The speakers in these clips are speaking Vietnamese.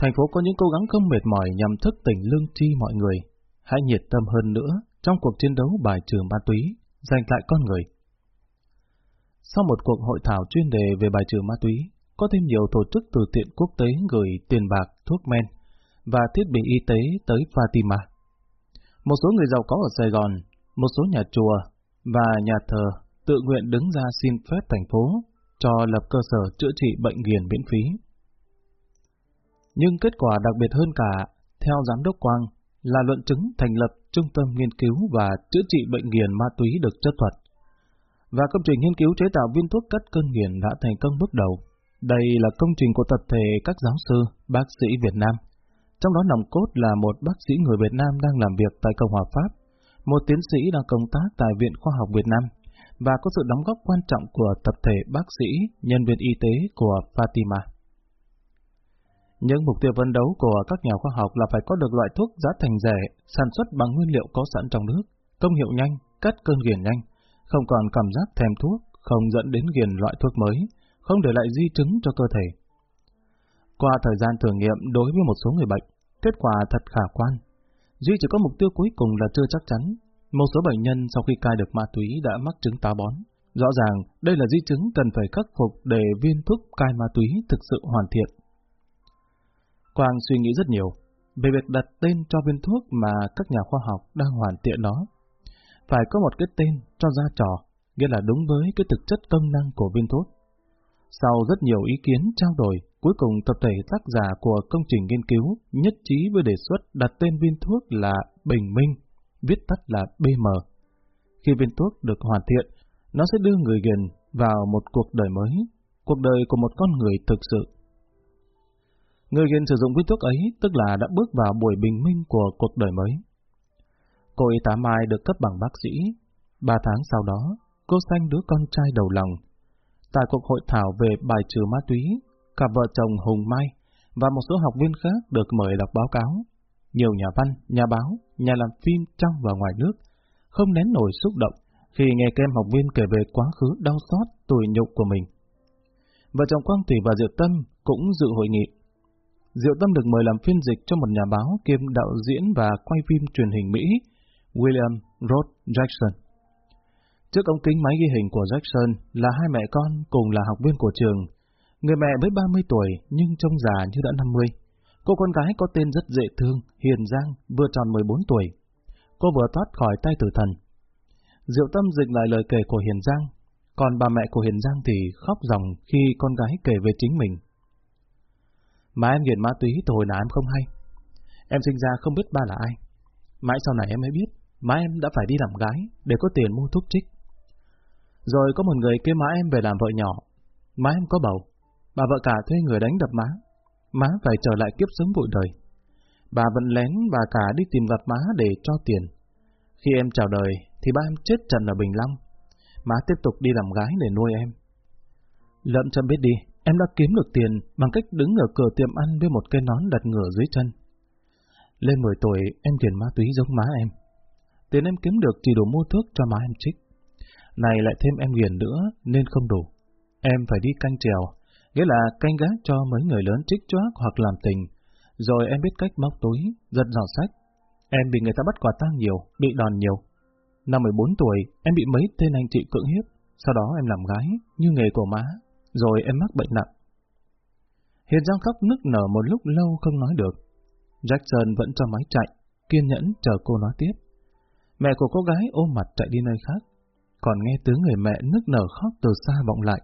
Thành phố có những cố gắng không mệt mỏi nhằm thức tỉnh lương tri mọi người. Hãy nhiệt tâm hơn nữa trong cuộc chiến đấu bài trừ ma túy, giành lại con người. Sau một cuộc hội thảo chuyên đề về bài trừ ma túy, có thêm nhiều tổ chức từ thiện quốc tế gửi tiền bạc, thuốc men và thiết bị y tế tới Fatima. Một số người giàu có ở Sài Gòn, một số nhà chùa và nhà thờ tự nguyện đứng ra xin phép thành phố cho lập cơ sở chữa trị bệnh nghiền miễn phí. Nhưng kết quả đặc biệt hơn cả, theo Giám đốc Quang, là luận chứng thành lập Trung tâm Nghiên cứu và Chữa trị Bệnh nghiền ma túy được chấp thuận. Và công trình nghiên cứu chế tạo viên thuốc cắt cơn nghiền đã thành công bước đầu. Đây là công trình của tập thể các giáo sư, bác sĩ Việt Nam. Trong đó nòng cốt là một bác sĩ người Việt Nam đang làm việc tại Cộng hòa Pháp, một tiến sĩ đang công tác tại Viện Khoa học Việt Nam, và có sự đóng góp quan trọng của tập thể bác sĩ, nhân viên y tế của Fatima. Những mục tiêu vấn đấu của các nhà khoa học là phải có được loại thuốc giá thành rẻ, sản xuất bằng nguyên liệu có sẵn trong nước, công hiệu nhanh, cắt cơn nghiền nhanh, không còn cảm giác thèm thuốc, không dẫn đến nghiền loại thuốc mới, không để lại di chứng cho cơ thể. Qua thời gian thử nghiệm đối với một số người bệnh, kết quả thật khả quan. Duy chỉ có mục tiêu cuối cùng là chưa chắc chắn. Một số bệnh nhân sau khi cai được ma túy đã mắc chứng táo bón. Rõ ràng, đây là di chứng cần phải khắc phục để viên thuốc cai ma túy thực sự hoàn thiện. Quang suy nghĩ rất nhiều về việc đặt tên cho viên thuốc mà các nhà khoa học đang hoàn thiện nó. Phải có một cái tên cho ra trò, nghĩa là đúng với cái thực chất công năng của viên thuốc. Sau rất nhiều ý kiến trao đổi, cuối cùng tập thể tác giả của công trình nghiên cứu nhất trí với đề xuất đặt tên viên thuốc là Bình Minh, viết tắt là BM. Khi viên thuốc được hoàn thiện, nó sẽ đưa người ghiền vào một cuộc đời mới, cuộc đời của một con người thực sự. Người nghiền sử dụng viên thuốc ấy tức là đã bước vào buổi bình minh của cuộc đời mới. Cô y tá Mai được cấp bằng bác sĩ. Ba tháng sau đó, cô sanh đứa con trai đầu lòng. Tại cuộc hội thảo về bài trừ ma túy, cặp vợ chồng Hùng Mai và một số học viên khác được mời đọc báo cáo. Nhiều nhà văn, nhà báo, nhà làm phim trong và ngoài nước không nén nổi xúc động khi nghe các em học viên kể về quá khứ đau xót, tủi nhục của mình. Vợ chồng Quang Thủy và Diệu Tâm cũng dự hội nghị. Diệu Tâm được mời làm phiên dịch cho một nhà báo kiêm đạo diễn và quay phim truyền hình Mỹ, William Roth Jackson. Trước ống kính máy ghi hình của Jackson là hai mẹ con cùng là học viên của trường. Người mẹ mới 30 tuổi nhưng trông già như đã 50. Cô con gái có tên rất dễ thương, Hiền Giang, vừa tròn 14 tuổi. Cô vừa thoát khỏi tay tử thần. Diệu Tâm dịch lại lời kể của Hiền Giang, còn bà mẹ của Hiền Giang thì khóc ròng khi con gái kể về chính mình. Mà em nghiện ma túy từ hồi nào em không hay. Em sinh ra không biết ba là ai. Mãi sau này em mới biết, má em đã phải đi làm gái để có tiền mua thuốc trích. Rồi có một người kêu má em về làm vợ nhỏ. Má em có bầu. Bà vợ cả thuê người đánh đập má. Má phải trở lại kiếp sống bụi đời. Bà vẫn lén bà cả đi tìm gặp má để cho tiền. Khi em chào đời, thì ba em chết trần ở Bình Long. Má tiếp tục đi làm gái để nuôi em. Lợm chậm biết đi, em đã kiếm được tiền bằng cách đứng ở cửa tiệm ăn với một cây nón đặt ngửa dưới chân. Lên 10 tuổi, em tiền ma túy giống má em. Tiền em kiếm được chỉ đủ mua thuốc cho má em trích. Này lại thêm em nghiền nữa, nên không đủ. Em phải đi canh trèo, nghĩa là canh gác cho mấy người lớn trích choác hoặc làm tình. Rồi em biết cách móc túi, giật giỏ sách. Em bị người ta bắt quả tang nhiều, bị đòn nhiều. Năm 14 tuổi, em bị mấy tên anh chị cưỡng hiếp. Sau đó em làm gái, như nghề của má. Rồi em mắc bệnh nặng. Hiền Giang khóc nức nở một lúc lâu không nói được. Jackson vẫn cho máy chạy, kiên nhẫn chờ cô nói tiếp. Mẹ của cô gái ôm mặt chạy đi nơi khác, còn nghe tiếng người mẹ nức nở khóc từ xa vọng lại.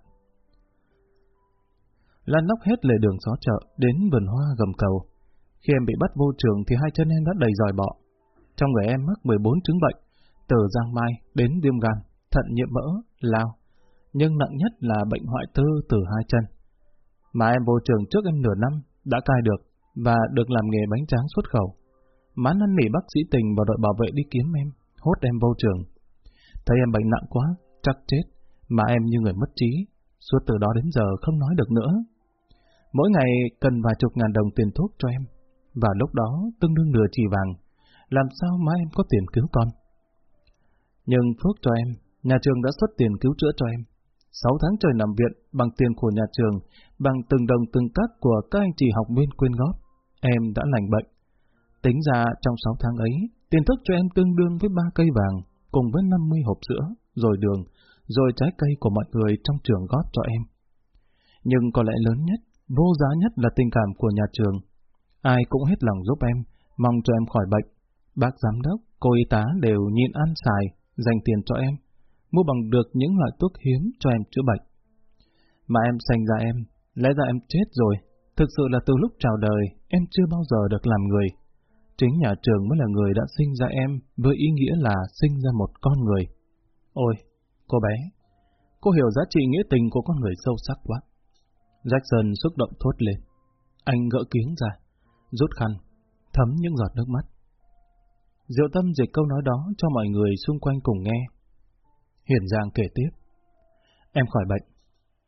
Lan nóc hết lề đường xó chợ, đến vườn hoa gầm cầu. Khi em bị bắt vô trường thì hai chân em đã đầy dòi bọ. Trong người em mắc 14 chứng bệnh, từ giang mai đến viêm gan, thận nhiễm mỡ, lao. Nhưng nặng nhất là bệnh hoại tư từ hai chân. Mà em vô trường trước em nửa năm, đã cai được, và được làm nghề bánh tráng xuất khẩu. Má năn nỉ bác sĩ tình và đội bảo vệ đi kiếm em, hốt em vô trường. Thấy em bệnh nặng quá, chắc chết, mà em như người mất trí, suốt từ đó đến giờ không nói được nữa. Mỗi ngày cần vài chục ngàn đồng tiền thuốc cho em, và lúc đó tương đương nửa chỉ vàng, làm sao má em có tiền cứu con. Nhưng phước cho em, nhà trường đã xuất tiền cứu chữa cho em. Sáu tháng trời nằm viện bằng tiền của nhà trường, bằng từng đồng từng cắt của các anh chị học viên quyên góp. em đã lành bệnh. Tính ra trong 6 tháng ấy, tiền thức cho em tương đương với ba cây vàng, cùng với 50 hộp sữa, rồi đường, rồi trái cây của mọi người trong trường góp cho em. Nhưng có lẽ lớn nhất, vô giá nhất là tình cảm của nhà trường. Ai cũng hết lòng giúp em, mong cho em khỏi bệnh. Bác giám đốc, cô y tá đều nhịn ăn xài, dành tiền cho em, mua bằng được những loại thuốc hiếm cho em chữa bệnh. Mà em sanh ra em, lẽ ra em chết rồi. Thực sự là từ lúc chào đời, em chưa bao giờ được làm người. Chính nhà trường mới là người đã sinh ra em với ý nghĩa là sinh ra một con người. Ôi, cô bé, cô hiểu giá trị nghĩa tình của con người sâu sắc quá. Jackson xúc động thốt lên. Anh gỡ kiếng ra, rút khăn, thấm những giọt nước mắt. Diệu tâm dịch câu nói đó cho mọi người xung quanh cùng nghe. Hiển Giang kể tiếp. Em khỏi bệnh.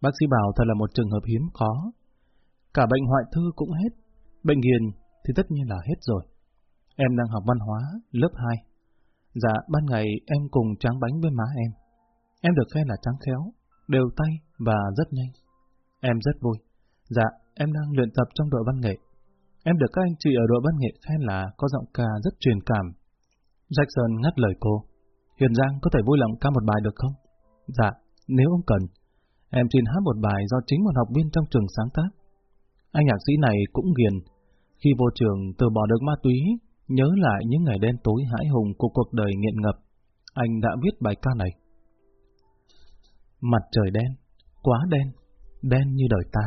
Bác sĩ bảo thật là một trường hợp hiếm có, Cả bệnh hoại thư cũng hết. Bệnh hiền thì tất nhiên là hết rồi. Em đang học văn hóa, lớp 2. Dạ, ban ngày em cùng tráng bánh với má em. Em được khen là trắng khéo, đều tay và rất nhanh. Em rất vui. Dạ, em đang luyện tập trong đội văn nghệ. Em được các anh chị ở đội văn nghệ khen là có giọng ca rất truyền cảm. Jackson ngắt lời cô. Hiền Giang có thể vui lòng ca một bài được không? Dạ, nếu ông cần. Em xin hát một bài do chính một học viên trong trường sáng tác. Anh nhạc sĩ này cũng ghiền. Khi vô trường từ bỏ được ma túy, nhớ lại những ngày đen tối hãi hùng của cuộc đời nghiện ngập, anh đã viết bài ca này. Mặt trời đen, quá đen, đen như đời ta.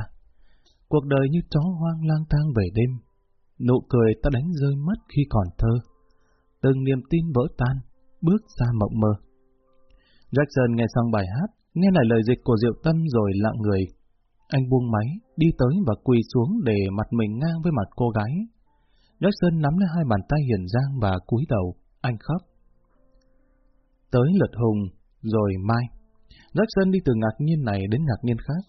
Cuộc đời như chó hoang lang thang về đêm, nụ cười ta đánh rơi mất khi còn thơ. Từng niềm tin vỡ tan, bước ra mộng mơ. Jackson nghe xong bài hát, nghe lại lời dịch của Diệu Tâm rồi lặng người. Anh buông máy, đi tới và quỳ xuống để mặt mình ngang với mặt cô gái. Jackson nắm lấy hai bàn tay hiền giang và cúi đầu, anh khóc. Tới lượt Hùng, rồi Mai. Jackson đi từ ngạc nhiên này đến ngạc nhiên khác.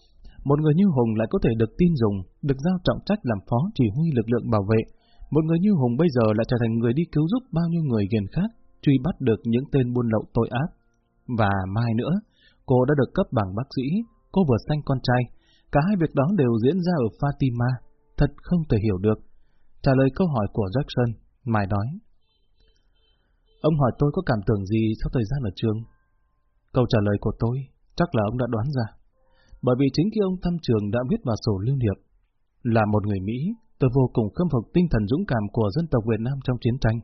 Một người như Hùng lại có thể được tin dùng, được giao trọng trách làm phó chỉ huy lực lượng bảo vệ. Một người như Hùng bây giờ lại trở thành người đi cứu giúp bao nhiêu người ghiền khác, truy bắt được những tên buôn lậu tội ác. Và mai nữa, cô đã được cấp bằng bác sĩ, cô vừa sanh con trai. Cả hai việc đó đều diễn ra ở Fatima, thật không thể hiểu được. Trả lời câu hỏi của Jackson, Mai nói. Ông hỏi tôi có cảm tưởng gì sau thời gian ở trường? Câu trả lời của tôi chắc là ông đã đoán ra. Bởi vì chính khi ông thăm trường đã viết vào sổ lưu niệm. Là một người Mỹ, tôi vô cùng khâm phục tinh thần dũng cảm của dân tộc Việt Nam trong chiến tranh.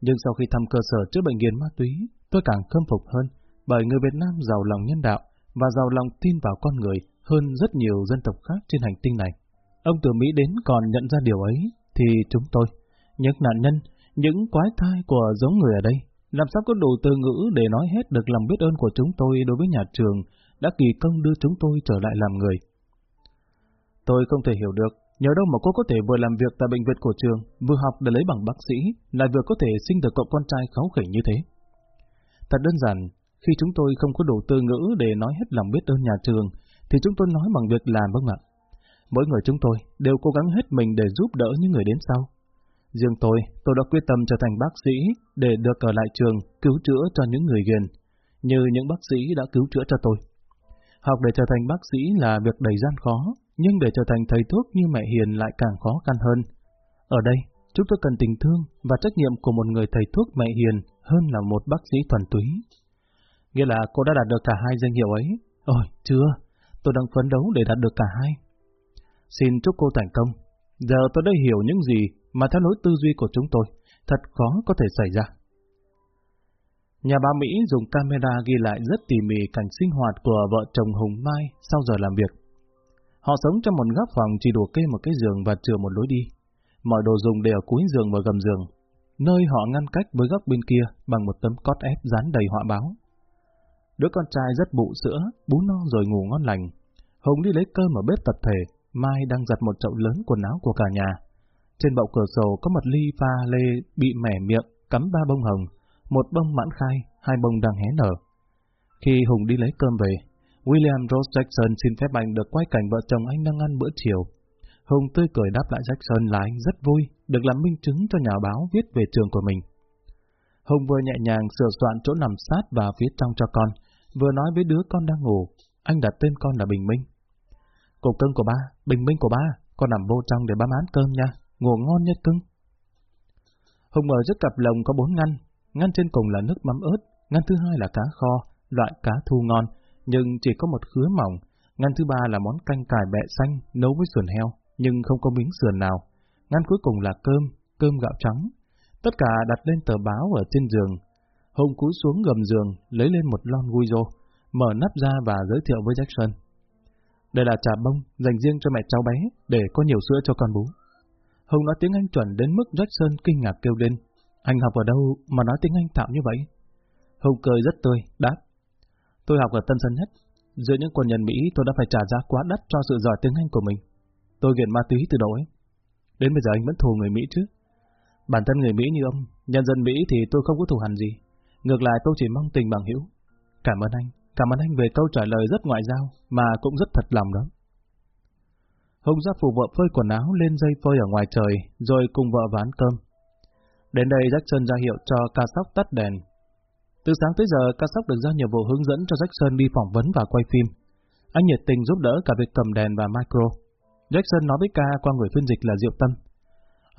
Nhưng sau khi thăm cơ sở chữa bệnh nghiện ma túy, tôi càng khâm phục hơn, bởi người Việt Nam giàu lòng nhân đạo và giàu lòng tin vào con người hơn rất nhiều dân tộc khác trên hành tinh này. Ông từ Mỹ đến còn nhận ra điều ấy, thì chúng tôi, những nạn nhân, những quái thai của giống người ở đây, làm sao có đủ từ ngữ để nói hết được lòng biết ơn của chúng tôi đối với nhà trường đã kỳ công đưa chúng tôi trở lại làm người. Tôi không thể hiểu được Nhờ đâu mà cô có thể vừa làm việc tại bệnh viện của trường, vừa học để lấy bằng bác sĩ, lại vừa có thể sinh được cậu con trai kháu khỉnh như thế. Thật đơn giản, khi chúng tôi không có đủ từ ngữ để nói hết lòng biết ơn nhà trường, thì chúng tôi nói bằng việc làm vâng ạ. Mỗi người chúng tôi đều cố gắng hết mình để giúp đỡ những người đến sau. Riêng tôi, tôi đã quyết tâm trở thành bác sĩ để được ở lại trường cứu chữa cho những người ghiền, như những bác sĩ đã cứu chữa cho tôi. Học để trở thành bác sĩ là việc đầy gian khó, nhưng để trở thành thầy thuốc như mẹ Hiền lại càng khó khăn hơn. Ở đây, chúng tôi cần tình thương và trách nhiệm của một người thầy thuốc mẹ Hiền hơn là một bác sĩ thuần túy. Nghĩa là cô đã đạt được cả hai danh hiệu ấy. Ôi, chưa, tôi đang phấn đấu để đạt được cả hai. Xin chúc cô thành công. Giờ tôi đã hiểu những gì mà theo lối tư duy của chúng tôi, thật khó có thể xảy ra. Nhà báo Mỹ dùng camera ghi lại rất tỉ mỉ cảnh sinh hoạt của vợ chồng Hùng Mai sau giờ làm việc. Họ sống trong một góc phòng chỉ đủ kê một cái giường và chừa một lối đi. Mọi đồ dùng đều ở cuối giường và gầm giường, nơi họ ngăn cách với góc bên kia bằng một tấm cót ép dán đầy họa báo. Đứa con trai rất bụ sữa, bú no rồi ngủ ngon lành. Hùng đi lấy cơm ở bếp tập thể, Mai đang giặt một chậu lớn quần áo của cả nhà. Trên bậu cửa sổ có một ly pha lê bị mẻ miệng, cắm ba bông hồng, một bông mãn khai, hai bông đang hé nở. Khi Hùng đi lấy cơm về, William Rose Jackson xin phép anh được quay cảnh vợ chồng anh đang ăn bữa chiều. Hùng tươi cười đáp lại Jackson là anh rất vui được làm minh chứng cho nhà báo viết về trường của mình. Hùng vừa nhẹ nhàng sửa soạn chỗ nằm sát và phía trong cho con, vừa nói với đứa con đang ngủ, anh đặt tên con là Bình Minh. Cục cưng của ba, Bình Minh của ba, con nằm vô trong để ba mán cơm nha, ngủ ngon nhất cưng. Hùng mở rất cặp lồng có bốn ngăn, ngăn trên cùng là nước mắm ớt, ngăn thứ hai là cá kho, loại cá thu ngon, nhưng chỉ có một khứa mỏng, ngăn thứ ba là món canh cải bẹ xanh nấu với sườn heo, nhưng không có miếng sườn nào, ngăn cuối cùng là cơm, cơm gạo trắng. Tất cả đặt lên tờ báo ở trên giường. Hùng cúi xuống gầm giường, lấy lên một lon guizo, mở nắp ra và giới thiệu với Jackson. Đây là trà bông dành riêng cho mẹ cháu bé, để có nhiều sữa cho con bú. Hùng nói tiếng Anh chuẩn đến mức Jackson kinh ngạc kêu lên. Anh học ở đâu mà nói tiếng Anh tạo như vậy? Hùng cười rất tươi, đáp. Tôi học ở Tân Sơn Nhất. Giữa những quân nhân Mỹ tôi đã phải trả giá quá đắt cho sự giỏi tiếng Anh của mình. Tôi nghiện ma túy từ đầu ấy. Đến bây giờ anh vẫn thù người Mỹ chứ. Bản thân người Mỹ như ông, nhân dân Mỹ thì tôi không có thù hằn gì. Ngược lại tôi chỉ mong tình bằng hữu. Cảm ơn anh, cảm ơn anh về câu trả lời rất ngoại giao, mà cũng rất thật lòng đó. Hùng ra phụ vợ phơi quần áo lên dây phơi ở ngoài trời, rồi cùng vợ ván ăn cơm. Đến đây Jackson ra hiệu cho ca sóc tắt đèn. Từ sáng tới giờ, ca sóc được giao nhiệm vụ hướng dẫn cho Jackson đi phỏng vấn và quay phim. Anh nhiệt tình giúp đỡ cả việc cầm đèn và micro. Jackson nói với ca qua người phiên dịch là Diệu Tâm.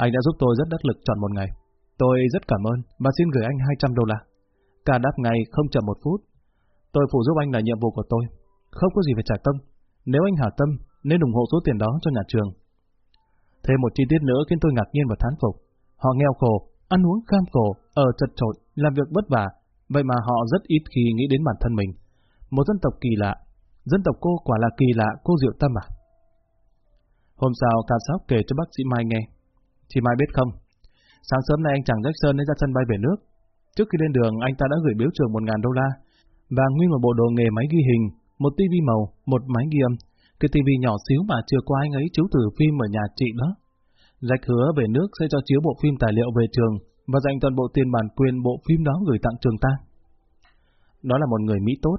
Anh đã giúp tôi rất đắc lực chọn một ngày. Tôi rất cảm ơn và xin gửi anh 200 đô la. Ca đáp ngay không chậm một phút. Tôi phụ giúp anh là nhiệm vụ của tôi. Không có gì phải trả tâm. Nếu anh hả tâm, nên ủng hộ số tiền đó cho nhà trường. Thêm một chi tiết nữa khiến tôi ngạc nhiên và thán phục. Họ nghèo khổ, ăn uống kham khổ, ở chật trội, làm việc vất vả, vậy mà họ rất ít khi nghĩ đến bản thân mình. Một dân tộc kỳ lạ, dân tộc cô quả là kỳ lạ, cô Diệu Tâm à? Hôm sau, ca sóc kể cho bác sĩ Mai nghe. Chị Mai biết không, sáng sớm nay anh chàng Jackson đã ra sân bay về nước. Trước khi lên đường, anh ta đã gửi biếu trường 1.000 đô la, và nguyên một bộ đồ nghề máy ghi hình, một tivi màu, một máy ghi âm, cái tivi nhỏ xíu mà chưa qua anh ấy chiếu từ phim ở nhà chị đó. Jack hứa về nước sẽ cho chiếu bộ phim tài liệu về trường và dành toàn bộ tiền bản quyền bộ phim đó gửi tặng trường ta. Đó là một người Mỹ tốt.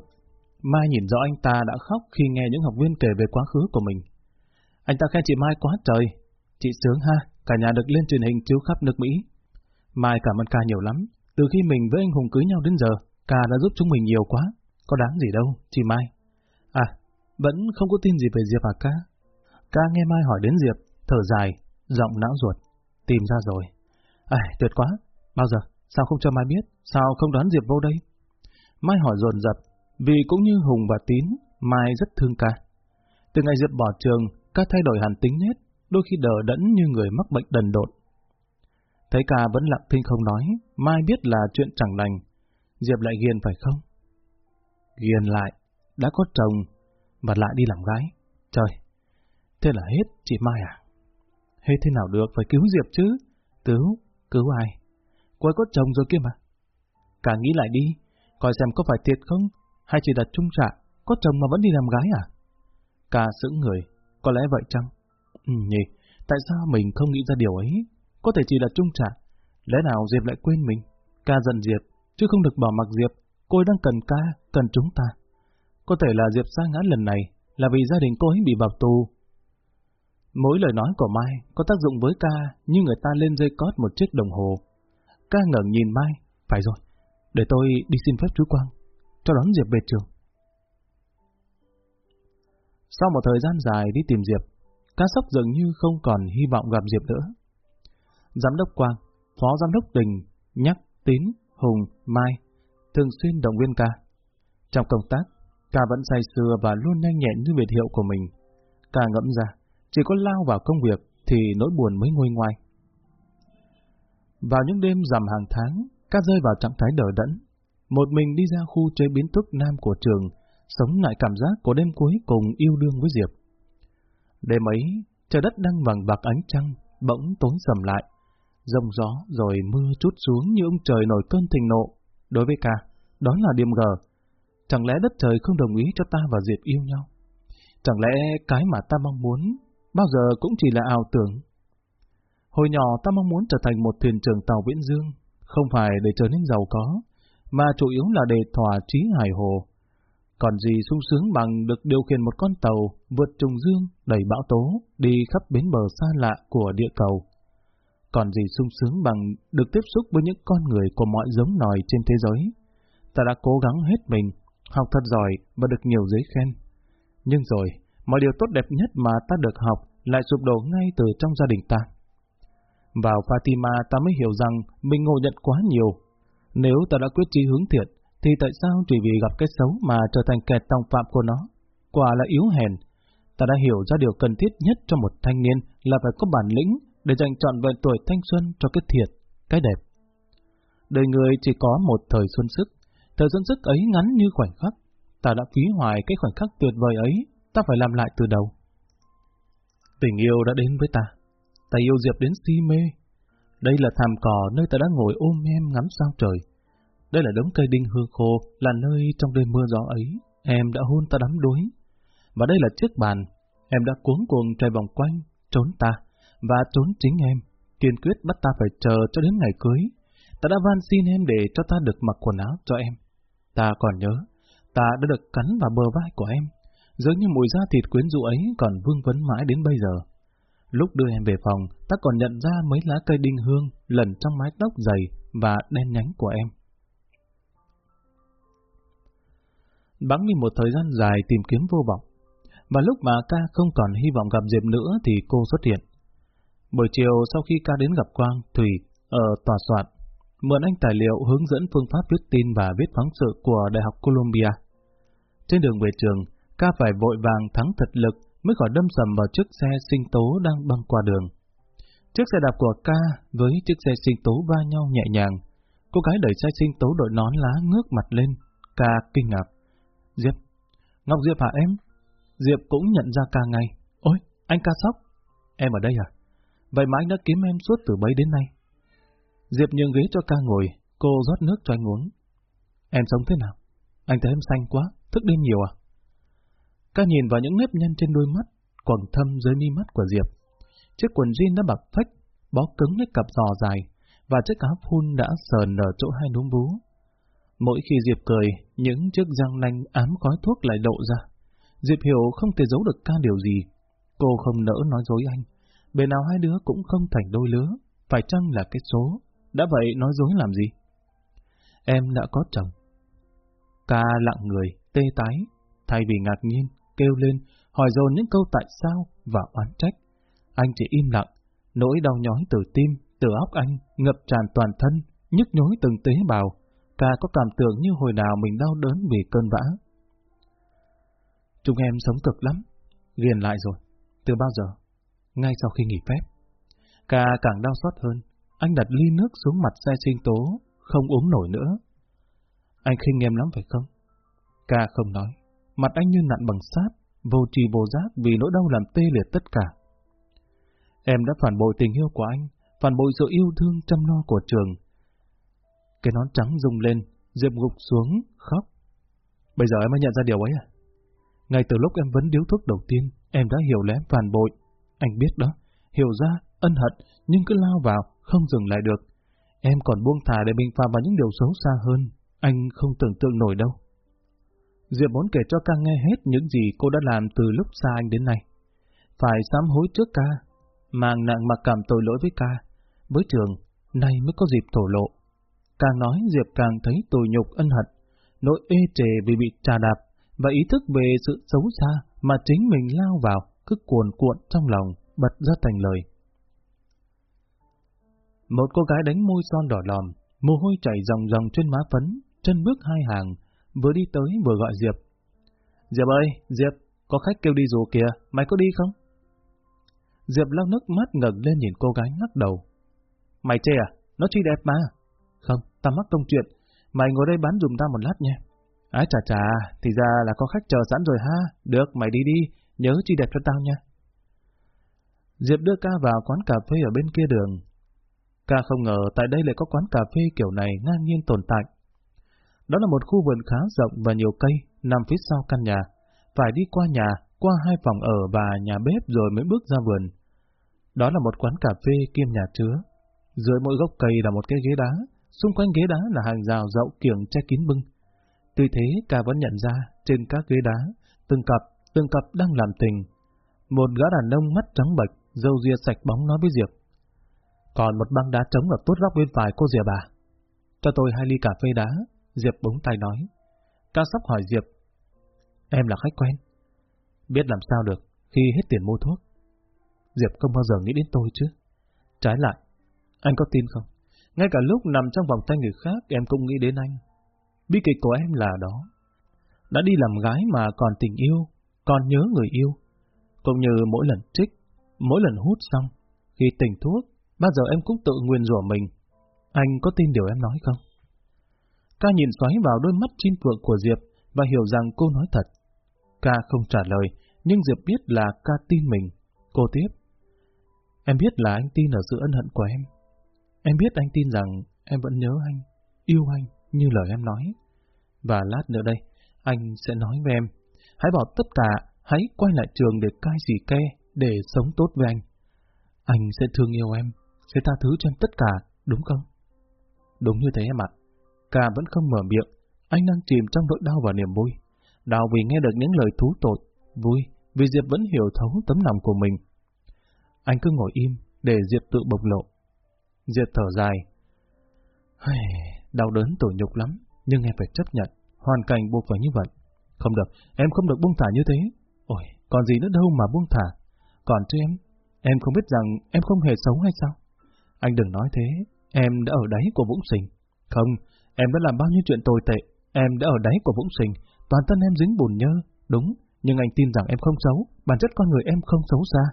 Mai nhìn rõ anh ta đã khóc khi nghe những học viên kể về quá khứ của mình. Anh ta khen chị Mai quá trời. Chị sướng ha, cả nhà được lên truyền hình chiếu khắp nước Mỹ. Mai cảm ơn ca nhiều lắm. Từ khi mình với anh Hùng cưới nhau đến giờ, ca đã giúp chúng mình nhiều quá. Có đáng gì đâu, chị Mai. À, vẫn không có tin gì về Diệp à ca? Ca nghe Mai hỏi đến Diệp, thở dài, giọng não ruột. Tìm ra rồi. À, tuyệt quá. Bao giờ? Sao không cho Mai biết? Sao không đoán Diệp vô đây? Mai hỏi dồn dập, vì cũng như Hùng và Tín, Mai rất thương ca. Từ ngày Diệp bỏ trường, ca thay đổi hẳn tính nết, đôi khi đờ đẫn như người mắc bệnh đần độn. Thấy ca vẫn lặng thinh không nói, Mai biết là chuyện chẳng lành. Diệp lại ghiền phải không? Ghiền lại, đã có chồng, và lại đi làm gái. Trời, thế là hết chị Mai à? Hết thế nào được, phải cứu Diệp chứ. Cứu, cứu ai? Cô ấy có chồng rồi kia mà. Cả nghĩ lại đi, coi xem có phải thiệt không, hay chỉ đặt trung trả, có chồng mà vẫn đi làm gái à? Cả sững người, có lẽ vậy chăng? Ừ nhỉ, tại sao mình không nghĩ ra điều ấy? Có thể chỉ là trung trả, lẽ nào Diệp lại quên mình? Ca giận Diệp, chứ không được bỏ mặc Diệp, cô ấy đang cần ca, cần chúng ta. Có thể là Diệp sa ngã lần này là vì gia đình cô ấy bị vào tù. Mỗi lời nói của Mai có tác dụng với ca như người ta lên dây cót một chiếc đồng hồ. Ca ngẩng nhìn Mai, phải rồi, để tôi đi xin phép chú Quang, cho đón Diệp về trường. Sau một thời gian dài đi tìm Diệp, ca sóc dường như không còn hy vọng gặp Diệp nữa. Giám đốc Quang, phó giám đốc Đình, Nhắc, Tín, Hùng, Mai, thường xuyên động viên ca. Trong công tác, Ca vẫn say sưa và luôn nhanh nhẹn như biệt hiệu của mình. Ca ngẫm ra, chỉ có lao vào công việc thì nỗi buồn mới nguôi ngoai. Vào những đêm rằm hàng tháng, ca rơi vào trạng thái đờ đẫn. Một mình đi ra khu chế biến thức nam của trường, sống lại cảm giác của đêm cuối cùng yêu đương với Diệp. Đêm ấy, trời đất đang vàng bạc ánh trăng, bỗng tối sầm lại. Rông gió rồi mưa chút xuống như ông trời nổi cơn thịnh nộ. Đối với ca, đó là điểm gờ, Chẳng lẽ đất trời không đồng ý cho ta và Diệp yêu nhau? Chẳng lẽ cái mà ta mong muốn bao giờ cũng chỉ là ảo tưởng? Hồi nhỏ ta mong muốn trở thành một thuyền trưởng tàu viễn dương, không phải để trở nên giàu có, mà chủ yếu là để thỏa trí hải hồ. Còn gì sung sướng bằng được điều khiển một con tàu vượt trùng dương đầy bão tố đi khắp bến bờ xa lạ của địa cầu. Còn gì sung sướng bằng được tiếp xúc với những con người của mọi giống nòi trên thế giới. Ta đã cố gắng hết mình học thật giỏi và được nhiều giấy khen. Nhưng rồi, mọi điều tốt đẹp nhất mà ta được học lại sụp đổ ngay từ trong gia đình ta. Vào Fatima ta mới hiểu rằng mình ngộ nhận quá nhiều. Nếu ta đã quyết chí hướng thiện, thì tại sao chỉ vì gặp cái xấu mà trở thành kẻ tòng phạm của nó? Quả là yếu hèn. Ta đã hiểu ra điều cần thiết nhất cho một thanh niên là phải có bản lĩnh để dành trọn vẹn tuổi thanh xuân cho cái thiệt, cái đẹp. Đời người chỉ có một thời xuân sức, thời xuân sức ấy ngắn như khoảnh khắc. Ta đã phí hoài cái khoảnh khắc tuyệt vời ấy, ta phải làm lại từ đầu. Tình yêu đã đến với ta, ta yêu Diệp đến si mê. Đây là thảm cỏ nơi ta đã ngồi ôm em ngắm sao trời. Đây là đống cây đinh hương khô, là nơi trong đêm mưa gió ấy, em đã hôn ta đắm đuối. Và đây là chiếc bàn, em đã cuống cuồng chạy vòng quanh, trốn ta, và trốn chính em, kiên quyết bắt ta phải chờ cho đến ngày cưới. Ta đã van xin em để cho ta được mặc quần áo cho em. Ta còn nhớ, ta đã được cắn vào bờ vai của em, dường như mùi da thịt quyến rũ ấy còn vương vấn mãi đến bây giờ. Lúc đưa em về phòng, ta còn nhận ra mấy lá cây đinh hương lần trong mái tóc dày và đen nhánh của em. Bắn đi một thời gian dài tìm kiếm vô vọng, và lúc mà ca không còn hy vọng gặp Diệp nữa thì cô xuất hiện. Buổi chiều sau khi ca đến gặp Quang, Thủy ở tòa soạn, mượn anh tài liệu hướng dẫn phương pháp viết tin và viết phóng sự của Đại học Columbia. Trên đường về trường, ca phải vội vàng thắng thật lực mới khỏi đâm sầm vào chiếc xe sinh tố đang băng qua đường. Chiếc xe đạp của ca với chiếc xe sinh tố va nhau nhẹ nhàng. Cô gái đẩy xe sinh tố đội nón lá ngước mặt lên. Ca kinh ngạc. Diệp. Ngọc Diệp hả em? Diệp cũng nhận ra ca ngay. Ôi, anh ca sóc. Em ở đây à? Vậy mà anh đã kiếm em suốt từ bấy đến nay. Diệp nhường ghế cho ca ngồi, cô rót nước cho anh uống. Em sống thế nào? Anh thấy em xanh quá, thức đêm nhiều à? Ca nhìn vào những nếp nhăn trên đôi mắt, quầng thâm dưới mi mắt của Diệp. Chiếc quần jean đã bạc phách, bó cứng lấy cặp giò dài, và chiếc áo phun đã sờn ở chỗ hai núm bú. Mỗi khi Diệp cười, những chiếc răng nanh ám khói thuốc lại lộ ra. Diệp hiểu không thể giấu được ca điều gì. Cô không nỡ nói dối anh. Bề nào hai đứa cũng không thành đôi lứa, phải chăng là cái số. Đã vậy nói dối làm gì? Em đã có chồng. Ca lặng người, tê tái, thay vì ngạc nhiên, kêu lên, hỏi dồn những câu tại sao và oán trách. Anh chỉ im lặng, nỗi đau nhói từ tim, từ óc anh, ngập tràn toàn thân, nhức nhối từng tế bào. Ca có cảm tưởng như hồi nào mình đau đớn vì cơn vã. Chúng em sống cực lắm, ghiền lại rồi. Từ bao giờ? Ngay sau khi nghỉ phép. Ca càng đau xót hơn, anh đặt ly nước xuống mặt xe sinh tố, không uống nổi nữa. Anh khinh em lắm phải không? Ca không nói, mặt anh như nặn bằng sát, vô trì vô giác vì nỗi đau làm tê liệt tất cả. Em đã phản bội tình yêu của anh, phản bội sự yêu thương chăm lo của trường. Cái nón trắng rung lên, Diệp gục xuống, khóc. Bây giờ em mới nhận ra điều ấy à? Ngay từ lúc em vấn điếu thuốc đầu tiên, em đã hiểu lẽ phản bội. Anh biết đó, hiểu ra, ân hận, nhưng cứ lao vào, không dừng lại được. Em còn buông thả để mình phạm vào những điều xấu xa hơn, anh không tưởng tượng nổi đâu. Diệp muốn kể cho ca nghe hết những gì cô đã làm từ lúc xa anh đến nay. Phải sám hối trước ca, mang nặng mặc cảm tội lỗi với ca. Với trường, nay mới có dịp thổ lộ. Càng nói Diệp càng thấy tồi nhục ân hận, nỗi ê trề vì bị trà đạp và ý thức về sự xấu xa mà chính mình lao vào cứ cuồn cuộn trong lòng bật ra thành lời. Một cô gái đánh môi son đỏ lòm, mồ hôi chảy ròng ròng trên má phấn, chân bước hai hàng, vừa đi tới vừa gọi Diệp. Diệp ơi, Diệp, có khách kêu đi dù kìa, mày có đi không? Diệp lau nước mắt ngẩng lên nhìn cô gái ngắc đầu. Mày chê à? Nó chi đẹp mà. Không, ta mắc công chuyện. Mày ngồi đây bán dùm ta một lát nha. Ái chà chà, thì ra là có khách chờ sẵn rồi ha. Được, mày đi đi, nhớ chi đẹp cho tao nha. Diệp đưa ca vào quán cà phê ở bên kia đường. Ca không ngờ tại đây lại có quán cà phê kiểu này ngang nhiên tồn tại. Đó là một khu vườn khá rộng và nhiều cây, nằm phía sau căn nhà. Phải đi qua nhà, qua hai phòng ở và nhà bếp rồi mới bước ra vườn. Đó là một quán cà phê kiêm nhà chứa. Dưới mỗi gốc cây là một cái ghế đá, xung quanh ghế đá là hàng rào rộng kiểng che kín bưng. Tuy thế, ca vẫn nhận ra, trên các ghế đá, từng cặp, từng cặp đang làm tình. Một gã đàn ông mắt trắng bệch, râu ria sạch bóng nói với Diệp. Còn một băng đá trống ở tốt góc bên phải cô Diệp à? Cho tôi hai ly cà phê đá, Diệp búng tay nói. Ca sóc hỏi Diệp. Em là khách quen. Biết làm sao được khi hết tiền mua thuốc. Diệp không bao giờ nghĩ đến tôi chứ. Trái lại, Anh có tin không? Ngay cả lúc nằm trong vòng tay người khác em cũng nghĩ đến anh. Bi kịch của em là đó. Đã đi làm gái mà còn tình yêu, còn nhớ người yêu. Cũng như mỗi lần trích, mỗi lần hút xong, khi tỉnh thuốc, bao giờ em cũng tự nguyên rủa mình. Anh có tin điều em nói không? Ca nhìn xoáy vào đôi mắt chim phượng của Diệp và hiểu rằng cô nói thật. Ca không trả lời, nhưng Diệp biết là ca tin mình. Cô tiếp. Em biết là anh tin ở sự ân hận của em. Em biết anh tin rằng em vẫn nhớ anh, yêu anh như lời em nói. Và lát nữa đây, anh sẽ nói với em. Hãy bỏ tất cả, hãy quay lại trường để cai gì ke, để sống tốt với anh. Anh sẽ thương yêu em, sẽ tha thứ cho em tất cả, đúng không? Đúng như thế em ạ. Ca vẫn không mở miệng, anh đang chìm trong nỗi đau và niềm vui. Đau vì nghe được những lời thú tội, vui vì Diệp vẫn hiểu thấu tấm lòng của mình. Anh cứ ngồi im để Diệp tự bộc lộ. Diệp thở dài. Đau đớn tủi nhục lắm, nhưng em phải chấp nhận, hoàn cảnh buộc phải như vậy. Không được, em không được buông thả như thế. Ôi, còn gì nữa đâu mà buông thả. Còn chứ em, em không biết rằng em không hề xấu hay sao? Anh đừng nói thế, em đã ở đáy của Vũng Sình. Không, em đã làm bao nhiêu chuyện tồi tệ, em đã ở đáy của Vũng Sình, toàn thân em dính bùn nhơ, đúng, nhưng anh tin rằng em không xấu, bản chất con người em không xấu xa.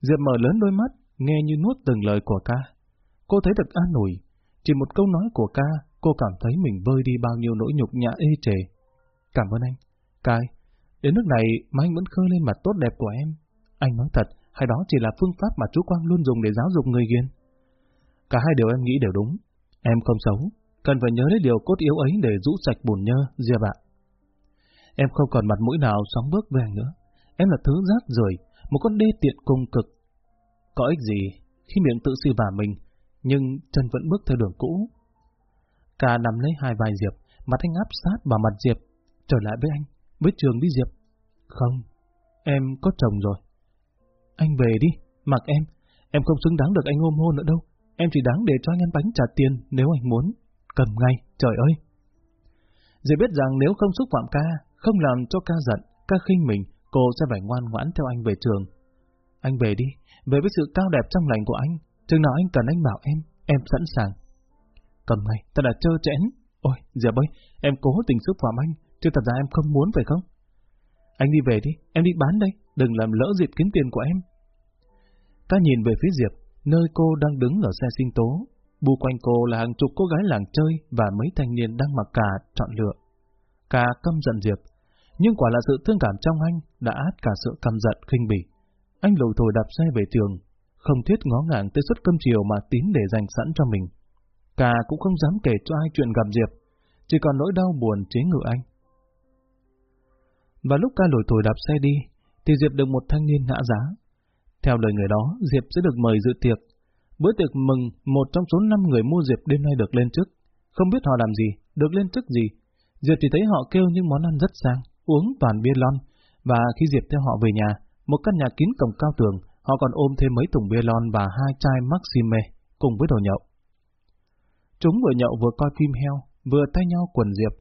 Diệp mở lớn đôi mắt, nghe như nuốt từng lời của ca. Cô thấy thật an ủi, chỉ một câu nói của ca, cô cảm thấy mình vơi đi bao nhiêu nỗi nhục nhã ê chề. Cảm ơn anh. Cai, đến nước này mà anh vẫn khơi lên mặt tốt đẹp của em. Anh nói thật, hay đó chỉ là phương pháp mà chú Quang luôn dùng để giáo dục người ghiền? Cả hai điều em nghĩ đều đúng. Em không xấu, cần phải nhớ đến điều cốt yếu ấy để rũ sạch bùn nhơ, Diệp ạ. Em không còn mặt mũi nào sóng bước về nữa. Em là thứ rác rưởi, một con đê tiện cung cực. Có ích gì khi miệng tự sư vả mình, nhưng chân vẫn bước theo đường cũ. Cả nằm lấy hai vai Diệp, mặt anh áp sát vào mặt Diệp, trở lại với anh, với trường đi Diệp. Không, em có chồng rồi. Anh về đi, mặc em, em không xứng đáng được anh ôm hôn nữa đâu. Em chỉ đáng để cho anh ăn bánh trả tiền nếu anh muốn. Cầm ngay, trời ơi! Diệp biết rằng nếu không xúc phạm ca, không làm cho ca giận, ca khinh mình, cô sẽ phải ngoan ngoãn theo anh về trường. Anh về đi, về với sự cao đẹp trong lành của anh. Chừng nào anh cần anh bảo em, em sẵn sàng. Cầm ngay, ta đã trơ chẽn. Ôi, Diệp ơi, em cố tình xúc phạm anh, chứ thật ra em không muốn phải không? Anh đi về đi, em đi bán đây, đừng làm lỡ dịp kiếm tiền của em. Ta nhìn về phía Diệp, nơi cô đang đứng ở xe sinh tố. Bu quanh cô là hàng chục cô gái làng chơi và mấy thanh niên đang mặc cà chọn lựa. Cà căm giận Diệp, nhưng quả là sự thương cảm trong anh đã át cả sự căm giận khinh bỉ. Anh lùi thổi đạp xe về trường, không thiết ngó ngàng tới suất cơm chiều mà tín để dành sẵn cho mình. Cà cũng không dám kể cho ai chuyện gặp Diệp, chỉ còn nỗi đau buồn chế ngự anh. Và lúc ca lùi thổi đạp xe đi, thì Diệp được một thanh niên ngã giá. Theo lời người đó, Diệp sẽ được mời dự tiệc. Bữa tiệc mừng một trong số năm người mua Diệp đêm nay được lên chức. Không biết họ làm gì, được lên chức gì. Diệp chỉ thấy họ kêu những món ăn rất sang, uống toàn bia lon, và khi Diệp theo họ về nhà, một căn nhà kín cổng cao tường, họ còn ôm thêm mấy thùng bia lon và hai chai Maxime cùng với đồ nhậu. Chúng vừa nhậu vừa coi phim heo, vừa tay nhau quần Diệp.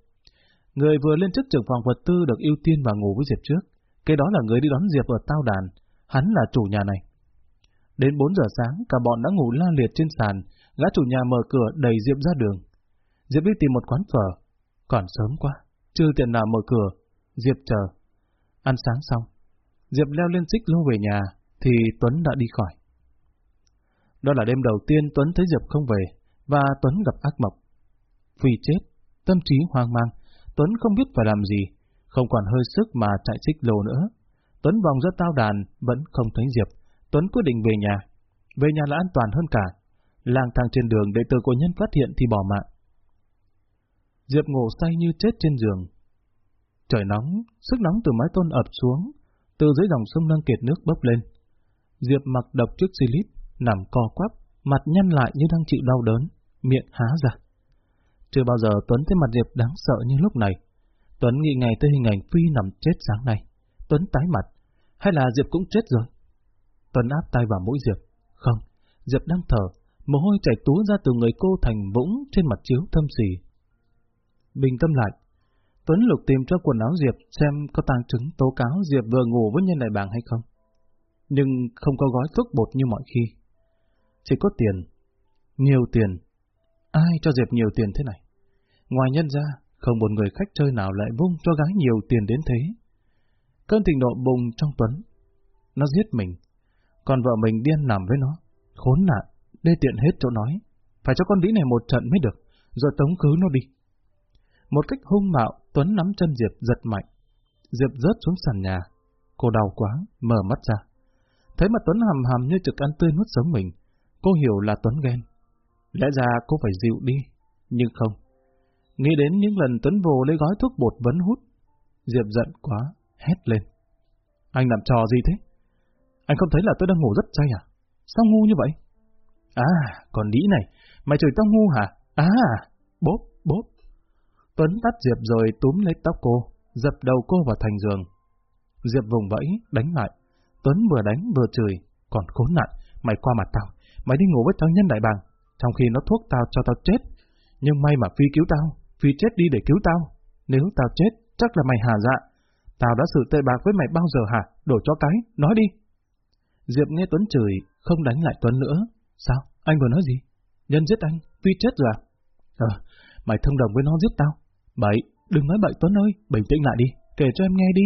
Người vừa lên chức trưởng phòng vật tư được ưu tiên và ngủ với Diệp trước. Cái đó là người đi đón Diệp ở tao đàn, hắn là chủ nhà này. Đến 4 giờ sáng, cả bọn đã ngủ la liệt trên sàn, gã chủ nhà mở cửa đẩy Diệp ra đường. Diệp đi tìm một quán phở. Còn sớm quá, chưa tiện nào mở cửa. Diệp chờ. Ăn sáng xong, Diệp leo lên xích lô về nhà, thì Tuấn đã đi khỏi. Đó là đêm đầu tiên Tuấn thấy Diệp không về, và Tuấn gặp ác mộng. Vì chết, tâm trí hoang mang, Tuấn không biết phải làm gì, không còn hơi sức mà chạy xích lô nữa. Tuấn vòng ra tao đàn, vẫn không thấy Diệp. Tuấn quyết định về nhà. Về nhà là an toàn hơn cả. Lang thang trên đường để từ của nhân phát hiện thì bỏ mạng. Diệp ngủ say như chết trên giường. Trời nóng, sức nóng từ mái tôn ập xuống, từ dưới dòng sông nâng kiệt nước bốc lên. Diệp mặc độc trước slip, nằm co quắp, mặt nhăn lại như đang chịu đau đớn, miệng há ra. Chưa bao giờ Tuấn thấy mặt Diệp đáng sợ như lúc này. Tuấn nghĩ ngày tới hình ảnh Phi nằm chết sáng nay. Tuấn tái mặt, hay là Diệp cũng chết rồi? Tuấn áp tay vào mũi Diệp. Không, Diệp đang thở, mồ hôi chảy túa ra từ người cô thành vũng trên mặt chiếu thâm xì. Bình tâm lại, Tuấn lục tìm cho quần áo Diệp xem có tang chứng tố cáo Diệp vừa ngủ với nhân đại bàng hay không. Nhưng không có gói thuốc bột như mọi khi. chỉ có tiền. Nhiều tiền. Ai cho Diệp nhiều tiền thế này? Ngoài nhân ra, không một người khách chơi nào lại vung cho gái nhiều tiền đến thế. Cơn tình nộ bùng trong Tuấn. Nó giết mình. Còn vợ mình điên nằm với nó. Khốn nạn, đê tiện hết chỗ nói. Phải cho con đĩ này một trận mới được, rồi tống khứ nó đi. Một cách hung mạo, Tuấn nắm chân Diệp giật mạnh. Diệp rớt xuống sàn nhà. Cô đau quá, mở mắt ra. Thấy mặt Tuấn hầm hầm như trực ăn tươi nuốt sống mình. Cô hiểu là Tuấn ghen. Lẽ ra cô phải dịu đi, nhưng không. Nghĩ đến những lần Tuấn vồ lấy gói thuốc bột vấn hút. Diệp giận quá, hét lên. Anh làm trò gì thế? Anh không thấy là tôi đang ngủ rất say à? Sao ngu như vậy? À, còn đĩ này, mày chửi tao ngu hả? À, bốp, bốp. Tuấn tắt Diệp rồi túm lấy tóc cô, dập đầu cô vào thành giường. Diệp vùng vẫy, đánh lại. Tuấn vừa đánh vừa chửi, còn khốn nạn, mày qua mặt tao, mày đi ngủ với thằng nhân đại bàng, trong khi nó thuốc tao cho tao chết. Nhưng may mà Phi cứu tao, Phi chết đi để cứu tao. Nếu tao chết, chắc là mày hà dạ. Tao đã sự tệ bạc với mày bao giờ hả? Đổ cho cái, nói đi. Diệp nghe Tuấn chửi, không đánh lại Tuấn nữa. Sao? Anh vừa nói gì? Nhân giết anh, tuy chết rồi à? Ờ, mày thông đồng với nó giết tao. Bậy, đừng nói bậy Tuấn ơi, bình tĩnh lại đi, kể cho em nghe đi.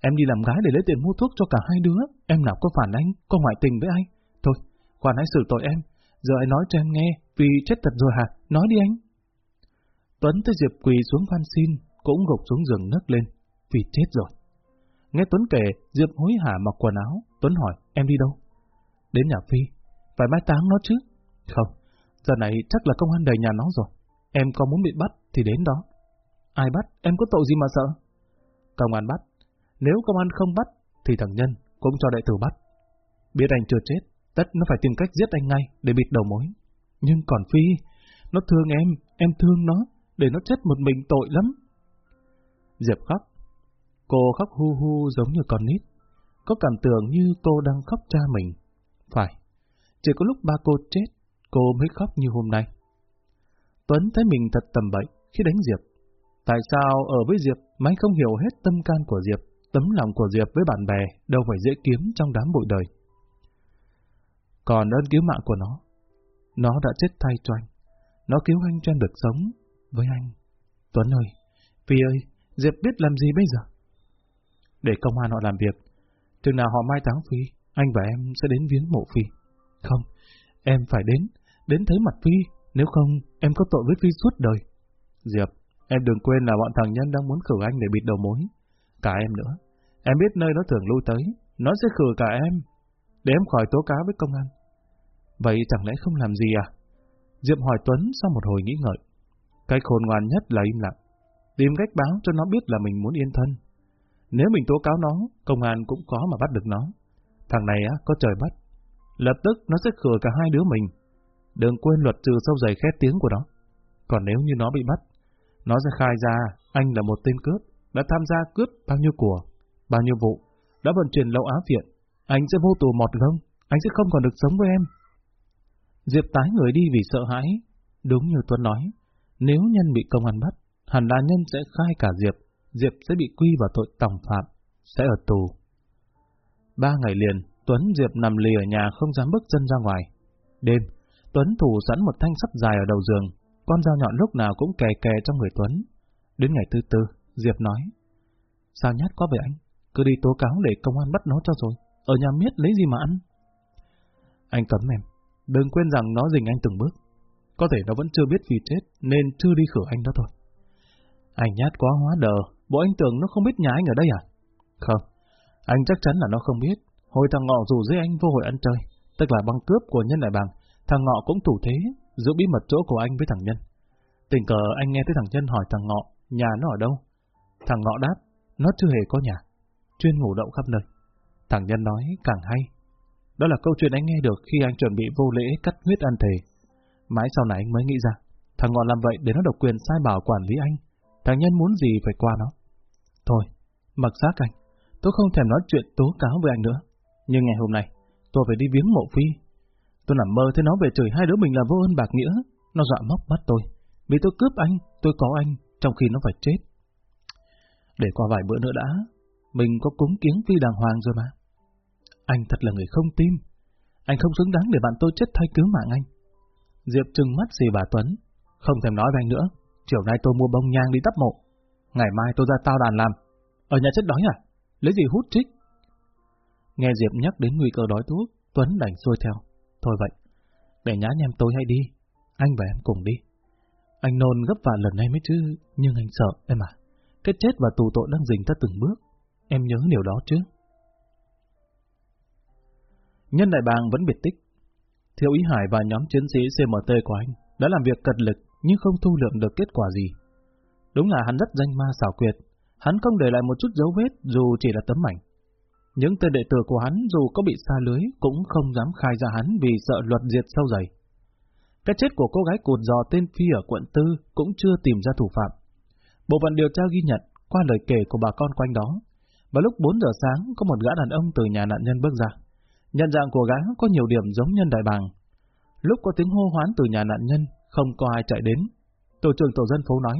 Em đi làm gái để lấy tiền mua thuốc cho cả hai đứa, em nào có phản anh, có ngoại tình với anh. Thôi, khoan hãy xử tội em, giờ anh nói cho em nghe, vì chết thật rồi hả, nói đi anh. Tuấn tới Diệp quỳ xuống van xin, cũng gục xuống giường nấc lên, vì chết rồi. Nghe Tuấn kể, Diệp hối hả mặc quần áo, Tuấn hỏi, em đi đâu? Đến nhà Phi, phải mai táng nó chứ? Không, giờ này chắc là công an đầy nhà nó rồi. Em có muốn bị bắt thì đến đó. Ai bắt? Em có tội gì mà sợ? Công an bắt. Nếu công an không bắt, thì thằng Nhân cũng cho đại tử bắt. Biết anh chưa chết, tất nó phải tìm cách giết anh ngay để bịt đầu mối. Nhưng còn Phi, nó thương em, em thương nó, để nó chết một mình tội lắm. Diệp khóc. Cô khóc hu hu giống như con nít. Có cảm tưởng như cô đang khóc cha mình. Phải, chỉ có lúc ba cô chết, cô mới khóc như hôm nay. Tuấn thấy mình thật tầm bậy khi đánh Diệp. Tại sao ở với Diệp mà anh không hiểu hết tâm can của Diệp, tấm lòng của Diệp với bạn bè đâu phải dễ kiếm trong đám bụi đời. Còn ơn cứu mạng của nó, nó đã chết thay cho anh. Nó cứu anh cho anh được sống với anh. Tuấn ơi, Phi ơi, Diệp biết làm gì bây giờ? Để công an họ làm việc. Chừng nào họ mai táng Phi, anh và em sẽ đến viếng mộ Phi. Không, em phải đến, đến thấy mặt Phi, nếu không em có tội với Phi suốt đời. Diệp, em đừng quên là bọn thằng Nhân đang muốn khử anh để bịt đầu mối. Cả em nữa. Em biết nơi nó thường lui tới, nó sẽ khử cả em, để em khỏi tố cáo với công an. Vậy chẳng lẽ không làm gì à? Diệp hỏi Tuấn sau một hồi nghĩ ngợi. Cái khôn ngoan nhất là im lặng. Tìm cách báo cho nó biết là mình muốn yên thân. Nếu mình tố cáo nó, công an cũng có mà bắt được nó. Thằng này á, có trời bắt. Lập tức nó sẽ khừa cả hai đứa mình. Đừng quên luật trừ sâu dày khét tiếng của nó. Còn nếu như nó bị bắt, nó sẽ khai ra anh là một tên cướp, đã tham gia cướp bao nhiêu của, bao nhiêu vụ, đã vận chuyển lậu áo viện. Anh sẽ vô tù một gông, anh sẽ không còn được sống với em. Diệp tái người đi vì sợ hãi. Đúng như Tuấn nói, nếu nhân bị công an bắt, hẳn là nhân sẽ khai cả Diệp, Diệp sẽ bị quy vào tội tòng phạm, sẽ ở tù. Ba ngày liền, Tuấn Diệp nằm lì ở nhà không dám bước chân ra ngoài. Đêm, Tuấn thủ sẵn một thanh sắt dài ở đầu giường, con dao nhọn lúc nào cũng kè kè trong người Tuấn. Đến ngày thứ tư, Diệp nói, Sao nhát quá vậy anh? Cứ đi tố cáo để công an bắt nó cho rồi. Ở nhà miết lấy gì mà ăn? Anh cấm em. Đừng quên rằng nó dình anh từng bước. Có thể nó vẫn chưa biết vì chết, nên chưa đi khử anh đó thôi. Anh nhát quá hóa đờ, bộ anh tưởng nó không biết nhà anh ở đây à? Không, anh chắc chắn là nó không biết. Hồi thằng Ngọ rủ dưới anh vô hội ăn chơi, tức là băng cướp của nhân đại bằng, thằng Ngọ cũng thủ thế, giữ bí mật chỗ của anh với thằng Nhân. Tình cờ anh nghe thấy thằng Nhân hỏi thằng Ngọ, nhà nó ở đâu? Thằng Ngọ đáp, nó chưa hề có nhà, chuyên ngủ đậu khắp nơi. Thằng Nhân nói càng hay. Đó là câu chuyện anh nghe được khi anh chuẩn bị vô lễ cắt huyết ăn thề. Mãi sau này anh mới nghĩ ra, thằng Ngọ làm vậy để nó độc quyền sai bảo quản lý anh. Thằng Nhân muốn gì phải qua nó. Thôi, mặc xác anh, tôi không thèm nói chuyện tố cáo với anh nữa. Nhưng ngày hôm nay, tôi phải đi viếng mộ phi. Tôi nằm mơ thấy nó về trời hai đứa mình là vô ơn bạc nghĩa. Nó dọa móc mắt tôi. Vì tôi cướp anh, tôi có anh, trong khi nó phải chết. Để qua vài bữa nữa đã, mình có cúng kiếng phi đàng hoàng rồi mà. Anh thật là người không tin. Anh không xứng đáng để bạn tôi chết thay cứu mạng anh. Diệp trừng mắt gì bà Tuấn. Không thèm nói với anh nữa. Chiều nay tôi mua bông nhang đi tắp mộ. Ngày mai tôi ra tao đàn làm. Ở nhà chết đói à? Lấy gì hút trích? Nghe Diệp nhắc đến nguy cơ đói thuốc, Tuấn đành xuôi theo. Thôi vậy, để nhá nhem tôi hay đi. Anh và em cùng đi. Anh nôn gấp vạn lần nay mới chứ, nhưng anh sợ em à. Cái chết và tù tội đang dình ta từng bước. Em nhớ điều đó chứ. Nhân đại bàng vẫn biệt tích. Thiếu ý Hải và nhóm chiến sĩ CMT của anh đã làm việc cật lực nhưng không thu lượng được kết quả gì. Đúng là hắn rất danh ma xảo quyệt, hắn không để lại một chút dấu vết dù chỉ là tấm ảnh. Những tên đệ tử của hắn dù có bị xa lưới cũng không dám khai ra hắn vì sợ luật diệt sâu dày. Cái chết của cô gái cột giò tên Phi ở quận Tư cũng chưa tìm ra thủ phạm. Bộ phận điều tra ghi nhận qua lời kể của bà con quanh đó. Vào lúc 4 giờ sáng có một gã đàn ông từ nhà nạn nhân bước ra. Nhận dạng của gã có nhiều điểm giống nhân đại bàng. Lúc có tiếng hô hoán từ nhà nạn nhân, không có ai chạy đến. Tổ trưởng tổ dân phố nói,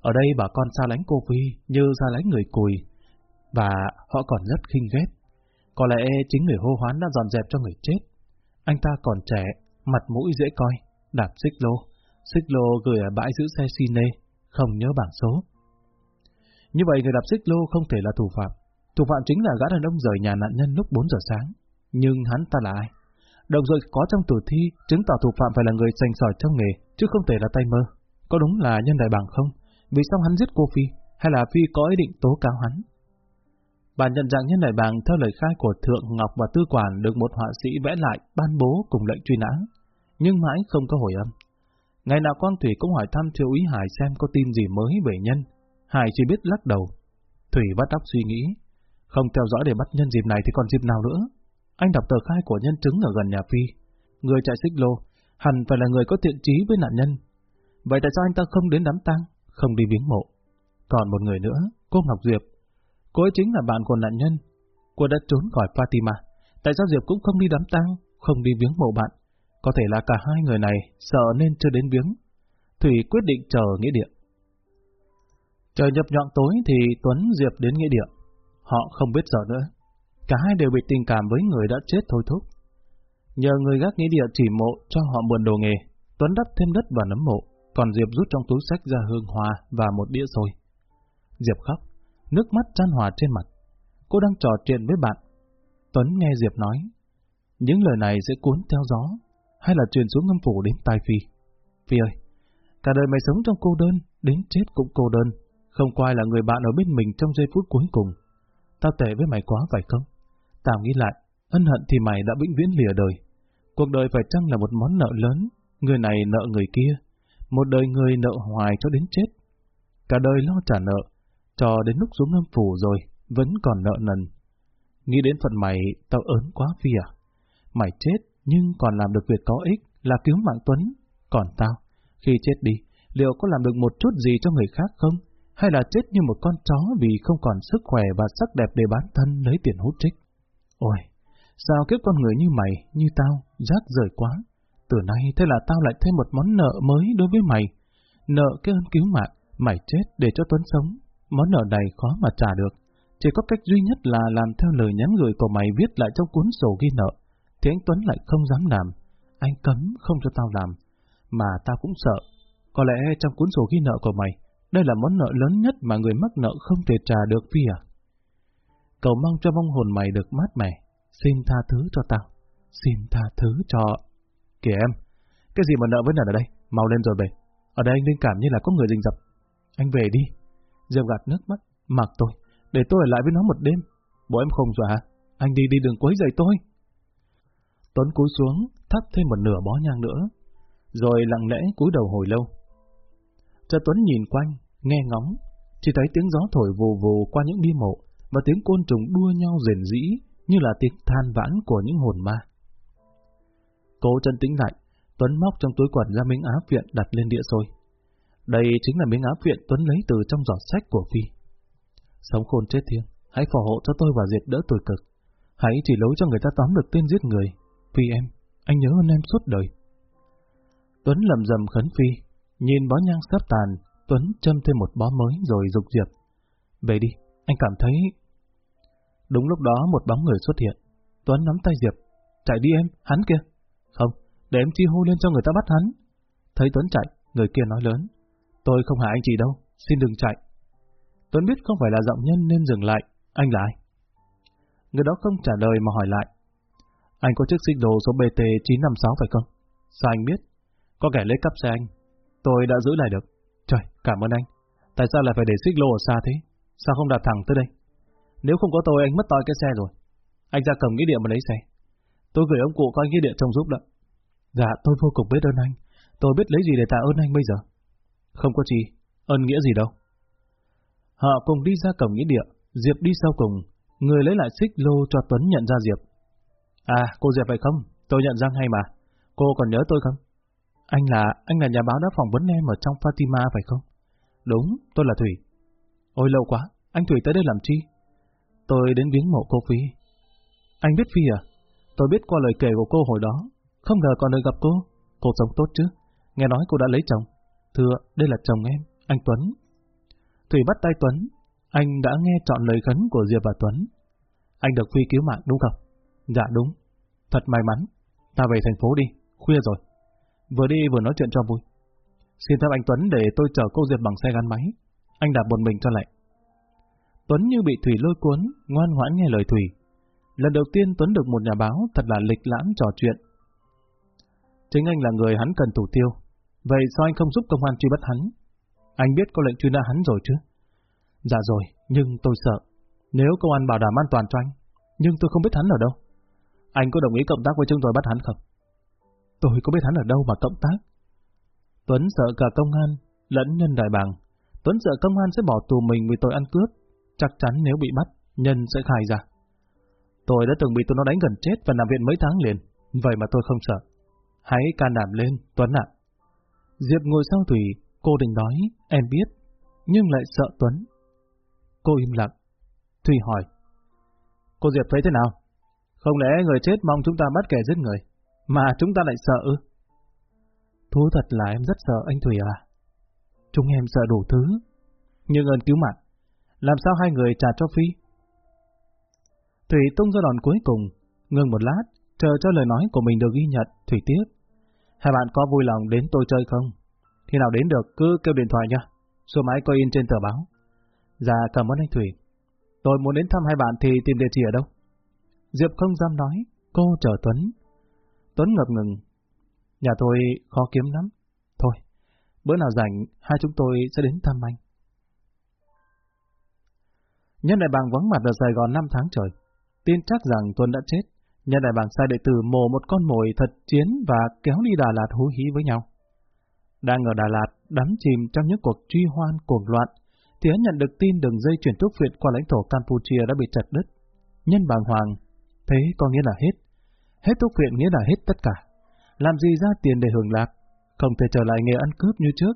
ở đây bà con xa lánh cô Phi như xa lánh người cùi, và họ còn rất khinh ghét. Có lẽ chính người hô hoán đã dọn dẹp cho người chết. Anh ta còn trẻ, mặt mũi dễ coi, đạp xích lô. Xích lô gửi ở bãi giữ xe Sine, không nhớ bảng số. Như vậy người đạp xích lô không thể là thủ phạm. Thủ phạm chính là gã đàn ông rời nhà nạn nhân lúc 4 giờ sáng. Nhưng hắn ta là ai? Đồng rồi có trong tử thi chứng tỏ thủ phạm phải là người sành sỏi trong nghề, chứ không thể là tay mơ. Có đúng là nhân đại bảng không? Vì sao hắn giết cô Phi? Hay là Phi có ý định tố cáo hắn? Bà nhận dạng nhân đại bảng theo lời khai của Thượng Ngọc và Tư Quản được một họa sĩ vẽ lại ban bố cùng lệnh truy nã, nhưng mãi không có hồi âm. Ngày nào con Thủy cũng hỏi thăm Thiếu úy Hải xem có tin gì mới về nhân. Hải chỉ biết lắc đầu. Thủy bắt óc suy nghĩ. Không theo dõi để bắt nhân dịp này thì còn dịp nào nữa. Anh đọc tờ khai của nhân chứng ở gần nhà Phi. Người chạy xích lô, hẳn phải là người có thiện trí với nạn nhân. Vậy tại sao anh ta không đến đám tang, không đi viếng mộ? Còn một người nữa, cô Ngọc Diệp. Cô ấy chính là bạn của nạn nhân. Cô đã trốn khỏi Fatima. Tại sao Diệp cũng không đi đám tang, không đi viếng mộ bạn? Có thể là cả hai người này sợ nên chưa đến viếng. Thủy quyết định chờ nghĩa địa. Trời nhập nhọn tối thì Tuấn Diệp đến nghĩa địa. Họ không biết giờ nữa. Cả hai đều bị tình cảm với người đã chết thôi thúc. Nhờ người gác nghĩa địa chỉ mộ cho họ mượn đồ nghề, Tuấn đắp thêm đất và nấm mộ, còn Diệp rút trong túi sách ra hương hoa và một đĩa xôi. Diệp khóc, nước mắt chan hòa trên mặt. Cô đang trò chuyện với bạn. Tuấn nghe Diệp nói, những lời này sẽ cuốn theo gió, hay là truyền xuống ngâm phủ đến tai Phi. Phi ơi, cả đời mày sống trong cô đơn, đến chết cũng cô đơn, không quay là người bạn ở bên mình trong giây phút cuối cùng. Tao tệ với mày quá phải không? Tao nghĩ lại, ân hận thì mày đã vĩnh viễn lìa đời. Cuộc đời phải chăng là một món nợ lớn, người này nợ người kia, một đời người nợ hoài cho đến chết. Cả đời lo trả nợ, cho đến lúc xuống âm phủ rồi, vẫn còn nợ nần. Nghĩ đến phần mày, tao ớn quá Phi à? Mày chết, nhưng còn làm được việc có ích là cứu mạng Tuấn. Còn tao, khi chết đi, liệu có làm được một chút gì cho người khác không? Hay là chết như một con chó vì không còn sức khỏe và sắc đẹp để bán thân lấy tiền hút trích? Ôi, sao kiếp con người như mày, như tao, rác rời quá. Từ nay thế là tao lại thêm một món nợ mới đối với mày. Nợ cái ơn cứu mạng, mày chết để cho Tuấn sống. Món nợ này khó mà trả được. Chỉ có cách duy nhất là làm theo lời nhắn gửi của mày viết lại trong cuốn sổ ghi nợ. Thì anh Tuấn lại không dám làm. Anh cấm không cho tao làm. Mà tao cũng sợ. Có lẽ trong cuốn sổ ghi nợ của mày, đây là món nợ lớn nhất mà người mắc nợ không thể trả được Phi à? Cầu mong cho vong hồn mày được mát mẻ. Xin tha thứ cho tao. Xin tha thứ cho... Kìa em, cái gì mà nợ với nợ ở đây? Mau lên rồi về. Ở đây anh linh cảm như là có người rình rập. Anh về đi. Diệp gạt nước mắt. Mặc tôi. Để tôi ở lại với nó một đêm. Bố em không dọa. Anh đi đi đừng quấy rầy tôi. Tuấn cúi xuống, thắp thêm một nửa bó nhang nữa. Rồi lặng lẽ cúi đầu hồi lâu. Cho Tuấn nhìn quanh, nghe ngóng, chỉ thấy tiếng gió thổi vù vù qua những bia mộ và tiếng côn trùng đua nhau rền rĩ như là tiếng than vãn của những hồn ma. Cố chân tĩnh lại, Tuấn móc trong túi quần ra miếng áo viện đặt lên đĩa sôi. Đây chính là miếng áo viện Tuấn lấy từ trong giỏ sách của Phi. Sống khôn chết thiêng, hãy phò hộ cho tôi và Diệt đỡ tuổi cực. Hãy chỉ lối cho người ta tóm được tên giết người. Phi em, anh nhớ ơn em suốt đời. Tuấn lầm rầm khấn Phi, nhìn bó nhang sắp tàn, Tuấn châm thêm một bó mới rồi dục Diệp. Về đi, anh cảm thấy... Đúng lúc đó một bóng người xuất hiện. Tuấn nắm tay Diệp. chạy đi em, hắn kia. Không, để em chi hô lên cho người ta bắt hắn. Thấy Tuấn chạy, người kia nói lớn. Tôi không hại anh chị đâu, xin đừng chạy. Tuấn biết không phải là giọng nhân nên dừng lại. Anh là ai? Người đó không trả lời mà hỏi lại. Anh có chiếc xích đồ số BT956 phải không? Sao anh biết? Có kẻ lấy cắp xe anh. Tôi đã giữ lại được. Trời, cảm ơn anh. Tại sao lại phải để xích lô ở xa thế? Sao không đặt thẳng tới đây? Nếu không có tôi anh mất toi cái xe rồi. Anh ra cầm nghĩa địa mà lấy xe. Tôi gửi ông cụ coi nghĩa địa trông giúp đó. Dạ, tôi vô cùng biết ơn anh. Tôi biết lấy gì để tạ ơn anh bây giờ. Không có gì, ơn nghĩa gì đâu. Họ cùng đi ra cổng nghĩa địa, Diệp đi sau cùng, người lấy lại xích lô cho Tuấn nhận ra Diệp. À, cô Diệp phải không? Tôi nhận ra ngay mà. Cô còn nhớ tôi không? Anh là, anh là nhà báo đã phỏng vấn em ở trong Fatima phải không? Đúng, tôi là Thủy. Ôi lâu quá, anh Thủy tới đây làm chi? Tôi đến viếng mộ cô Phi. Anh biết Phi à? Tôi biết qua lời kể của cô hồi đó. Không ngờ còn được gặp cô. Cô sống tốt chứ? Nghe nói cô đã lấy chồng. Thưa, đây là chồng em, anh Tuấn. Thủy bắt tay Tuấn. Anh đã nghe chọn lời khấn của Diệp và Tuấn. Anh được Phi cứu mạng đúng không? Dạ đúng. Thật may mắn. Ta về thành phố đi, khuya rồi. Vừa đi vừa nói chuyện cho vui. Xin phép anh Tuấn để tôi chở cô Diệp bằng xe gắn máy. Anh đạp một mình cho lạnh. Tuấn như bị Thủy lôi cuốn, ngoan ngoãn nghe lời Thủy. Lần đầu tiên Tuấn được một nhà báo thật là lịch lãm trò chuyện. Chính anh là người hắn cần thủ tiêu. Vậy sao anh không giúp công an truy bắt hắn? Anh biết có lệnh truy nã hắn rồi chứ? Dạ rồi, nhưng tôi sợ. Nếu công an bảo đảm an toàn cho anh, nhưng tôi không biết hắn ở đâu. Anh có đồng ý cộng tác với chúng tôi bắt hắn không? Tôi có biết hắn ở đâu mà cộng tác? Tuấn sợ cả công an, lẫn nhân đại bàng. Tuấn sợ công an sẽ bỏ tù mình vì tội ăn cướp. Chắc chắn nếu bị bắt, nhân sẽ khai ra. Tôi đã từng bị tụi nó đánh gần chết và nằm viện mấy tháng liền. Vậy mà tôi không sợ. Hãy can đảm lên, Tuấn ạ. Diệp ngồi sau Thủy, cô định nói, em biết, nhưng lại sợ Tuấn. Cô im lặng. Thủy hỏi. Cô Diệp thấy thế nào? Không lẽ người chết mong chúng ta bắt kẻ giết người, mà chúng ta lại sợ ư? Thú thật là em rất sợ anh Thủy à. Chúng em sợ đủ thứ. Nhưng ơn cứu mạng, làm sao hai người trả cho Phi? Thủy tung ra đòn cuối cùng, ngừng một lát, chờ cho lời nói của mình được ghi nhận, Thủy tiếp. Hai bạn có vui lòng đến tôi chơi không? Khi nào đến được cứ kêu điện thoại nha. Số máy có in trên tờ báo. Dạ cảm ơn anh Thủy. Tôi muốn đến thăm hai bạn thì tìm địa chỉ ở đâu? Diệp không dám nói, cô chờ Tuấn. Tuấn ngập ngừng. Nhà tôi khó kiếm lắm. Thôi, bữa nào rảnh, hai chúng tôi sẽ đến thăm anh. Nhân đại bàng vắng mặt ở Sài Gòn 5 tháng trời. Tin chắc rằng Tuấn đã chết. Nhân đại bàng sai đệ tử mổ một con mồi thật chiến và kéo đi Đà Lạt hú hí với nhau. Đang ở Đà Lạt, đắm chìm trong những cuộc truy hoan cuồng loạn, thì hắn nhận được tin đường dây chuyển thuốc viện qua lãnh thổ Campuchia đã bị chặt đứt. Nhân bàng hoàng, thế có nghĩa là hết. Hết thuốc viện nghĩa là hết tất cả. Làm gì ra tiền để hưởng lạc, không thể trở lại nghề ăn cướp như trước.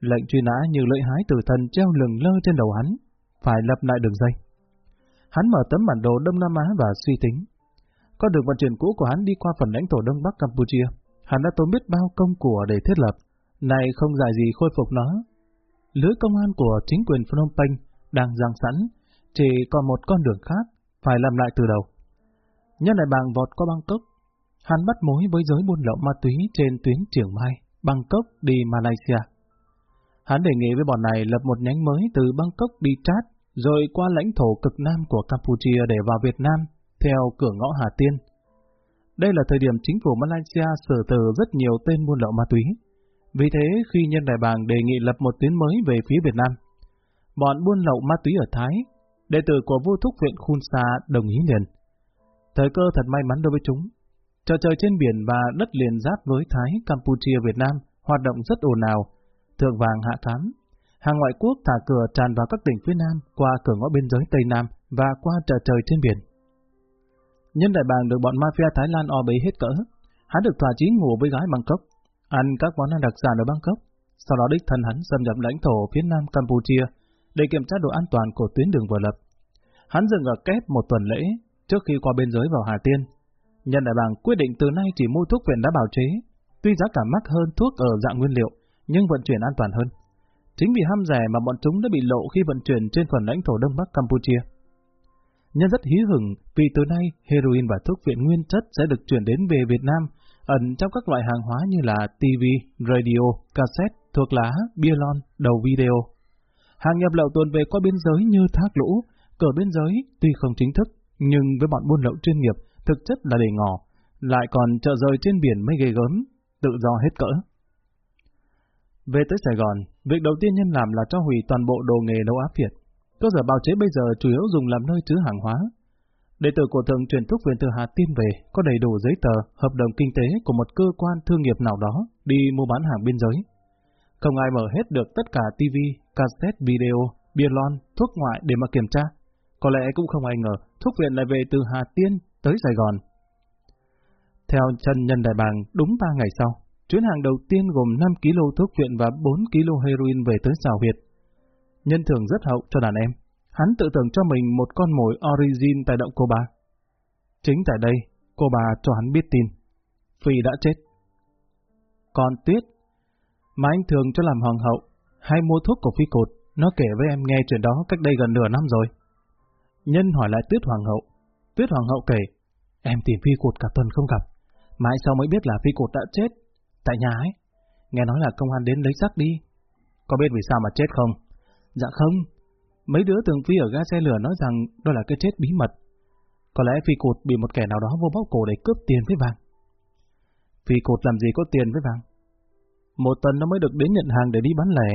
Lệnh truy nã như lợi hái tử thần treo lừng lơ trên đầu hắn, phải lập lại đường dây. Hắn mở tấm bản đồ Đông Nam Á và suy tính. Con đường vận chuyển cũ của hắn đi qua phần lãnh thổ Đông Bắc Campuchia, hắn đã tốn biết bao công của để thiết lập, này không dài gì khôi phục nó. Lưới công an của chính quyền Phnom Penh đang giang sẵn, chỉ còn một con đường khác, phải làm lại từ đầu. Nhân đại bàng vọt qua Bangkok, hắn bắt mối với giới buôn lậu ma túy trên tuyến Trường Mai, Bangkok đi Malaysia. Hắn đề nghị với bọn này lập một nhánh mới từ Bangkok đi Chad, rồi qua lãnh thổ cực nam của Campuchia để vào Việt Nam, theo cửa ngõ Hà Tiên. Đây là thời điểm chính phủ Malaysia sở từ rất nhiều tên buôn lậu ma túy. Vì thế, khi nhân đại bàng đề nghị lập một tuyến mới về phía Việt Nam, bọn buôn lậu ma túy ở Thái, đệ tử của vua thúc huyện Khun Sa đồng ý liền. Thời cơ thật may mắn đối với chúng. Trò chơi trên biển và đất liền giáp với Thái, Campuchia, Việt Nam hoạt động rất ồn ào, thượng vàng hạ cám. Hàng ngoại quốc thả cửa tràn vào các tỉnh phía Nam qua cửa ngõ biên giới Tây Nam và qua chợ trời trên biển. Nhân đại bàng được bọn mafia Thái Lan o bế hết cỡ. Hắn được thỏa chí ngủ với gái Bangkok, ăn các món ăn đặc sản ở Bangkok. Sau đó đích thân hắn xâm nhập lãnh thổ phía Nam Campuchia để kiểm tra độ an toàn của tuyến đường vừa lập. Hắn dừng ở kép một tuần lễ trước khi qua biên giới vào Hà Tiên. Nhân đại bàng quyết định từ nay chỉ mua thuốc viện đã bào chế, tuy giá cả mắc hơn thuốc ở dạng nguyên liệu, nhưng vận chuyển an toàn hơn. Chính vì ham rẻ mà bọn chúng đã bị lộ khi vận chuyển trên phần lãnh thổ Đông Bắc Campuchia. Nhân rất hí hửng vì từ nay heroin và thuốc viện nguyên chất sẽ được chuyển đến về Việt Nam, ẩn trong các loại hàng hóa như là TV, radio, cassette, thuốc lá, bia lon, đầu video. Hàng nhập lậu tuần về qua biên giới như thác lũ, cửa biên giới tuy không chính thức, nhưng với bọn buôn lậu chuyên nghiệp, thực chất là để ngỏ, lại còn chợ rời trên biển mới ghê gớm, tự do hết cỡ. Về tới Sài Gòn, việc đầu tiên nhân làm là cho hủy toàn bộ đồ nghề nấu áp Việt. Cơ sở bào chế bây giờ chủ yếu dùng làm nơi chứa hàng hóa. Đệ tử của thượng truyền thúc viện từ Hà Tiên về có đầy đủ giấy tờ, hợp đồng kinh tế của một cơ quan thương nghiệp nào đó đi mua bán hàng biên giới. Không ai mở hết được tất cả TV, cassette video, bia lon, thuốc ngoại để mà kiểm tra. Có lẽ cũng không ai ngờ thuốc viện lại về từ Hà Tiên tới Sài Gòn. Theo chân nhân đại bàng, đúng 3 ngày sau, chuyến hàng đầu tiên gồm 5 kg thuốc viện và 4 kg heroin về tới xào huyệt. Nhân thường rất hậu cho đàn em. Hắn tự tưởng cho mình một con mồi origin tại động cô ba. Chính tại đây, cô bà cho hắn biết tin. Phi đã chết. Còn Tuyết, mà anh thường cho làm hoàng hậu, hay mua thuốc của Phi cột, nó kể với em nghe chuyện đó cách đây gần nửa năm rồi. Nhân hỏi lại Tuyết Hoàng hậu. Tuyết Hoàng hậu kể, em tìm Phi cột cả tuần không gặp. Mãi sau mới biết là Phi cột đã chết. Tại nhà ấy, nghe nói là công an đến lấy xác đi. Có biết vì sao mà chết không? Dạ không. Mấy đứa tường phi ở ga xe lửa nói rằng đó là cái chết bí mật. Có lẽ phi cột bị một kẻ nào đó vô bóc cổ để cướp tiền với vàng. Phi cột làm gì có tiền với vàng? Một tuần nó mới được đến nhận hàng để đi bán lẻ.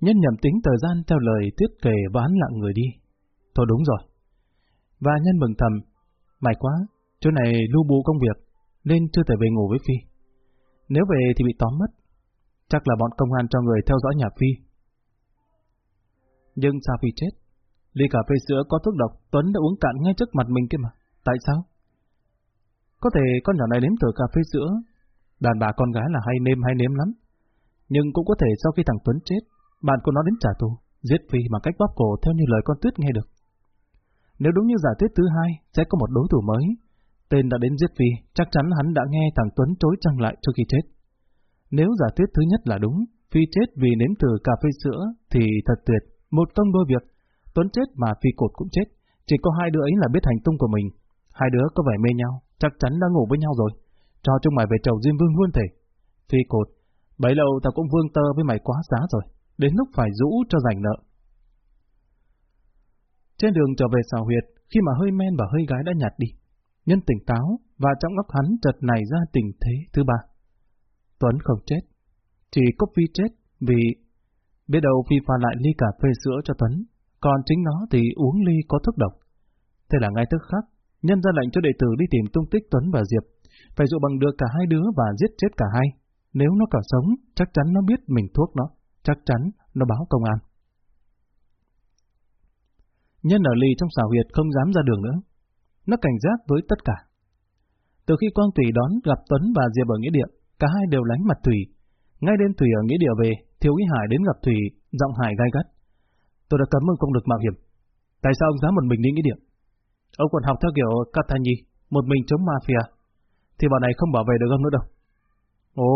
Nhân nhầm tính thời gian theo lời tuyết kể và hắn lặng người đi. Thôi đúng rồi. Và nhân mừng thầm. May quá, chỗ này lưu bù công việc, nên chưa thể về ngủ với Phi. Nếu về thì bị tóm mất. Chắc là bọn công an cho người theo dõi nhà Phi, nhưng sao Phi chết? Ly cà phê sữa có thuốc độc, Tuấn đã uống cạn ngay trước mặt mình kia mà. Tại sao? Có thể con nhỏ này nếm thử cà phê sữa. Đàn bà con gái là hay nêm hay nếm lắm. Nhưng cũng có thể sau khi thằng Tuấn chết, bạn của nó đến trả thù, giết Phi bằng cách bóp cổ theo như lời con Tuyết nghe được. Nếu đúng như giả thuyết thứ hai, sẽ có một đối thủ mới. Tên đã đến giết Phi, chắc chắn hắn đã nghe thằng Tuấn chối trăng lại trước khi chết. Nếu giả thuyết thứ nhất là đúng, Phi chết vì nếm thử cà phê sữa thì thật tuyệt. Một công đôi việc, Tuấn chết mà Phi Cột cũng chết, chỉ có hai đứa ấy là biết hành tung của mình. Hai đứa có vẻ mê nhau, chắc chắn đã ngủ với nhau rồi. Cho chúng mày về chầu Diêm Vương luôn thể. Phi Cột, bấy lâu tao cũng vương tơ với mày quá giá rồi, đến lúc phải rũ cho rảnh nợ. Trên đường trở về xào huyệt, khi mà hơi men và hơi gái đã nhạt đi, nhân tỉnh táo và trong óc hắn chợt này ra tình thế thứ ba. Tuấn không chết, chỉ có Phi chết vì Biết đâu Phi pha lại ly cà phê sữa cho Tuấn, còn chính nó thì uống ly có thuốc độc. Thế là ngay tức khắc, nhân ra lệnh cho đệ tử đi tìm tung tích Tuấn và Diệp, phải dụ bằng được cả hai đứa và giết chết cả hai. Nếu nó còn sống, chắc chắn nó biết mình thuốc nó, chắc chắn nó báo công an. Nhân ở ly trong xào huyệt không dám ra đường nữa. Nó cảnh giác với tất cả. Từ khi Quang Tùy đón gặp Tuấn và Diệp ở nghĩa địa, cả hai đều lánh mặt Thủy. Ngay đêm Thủy ở nghĩa địa về, Thiếu Ý Hải đến gặp Thủy, giọng Hải gai gắt. Tôi đã cấm ông không được mạo hiểm. Tại sao ông dám một mình đi nghĩa địa? Ông còn học theo kiểu Katani, một mình chống mafia. Thì bọn này không bảo vệ được ông nữa đâu. Ồ,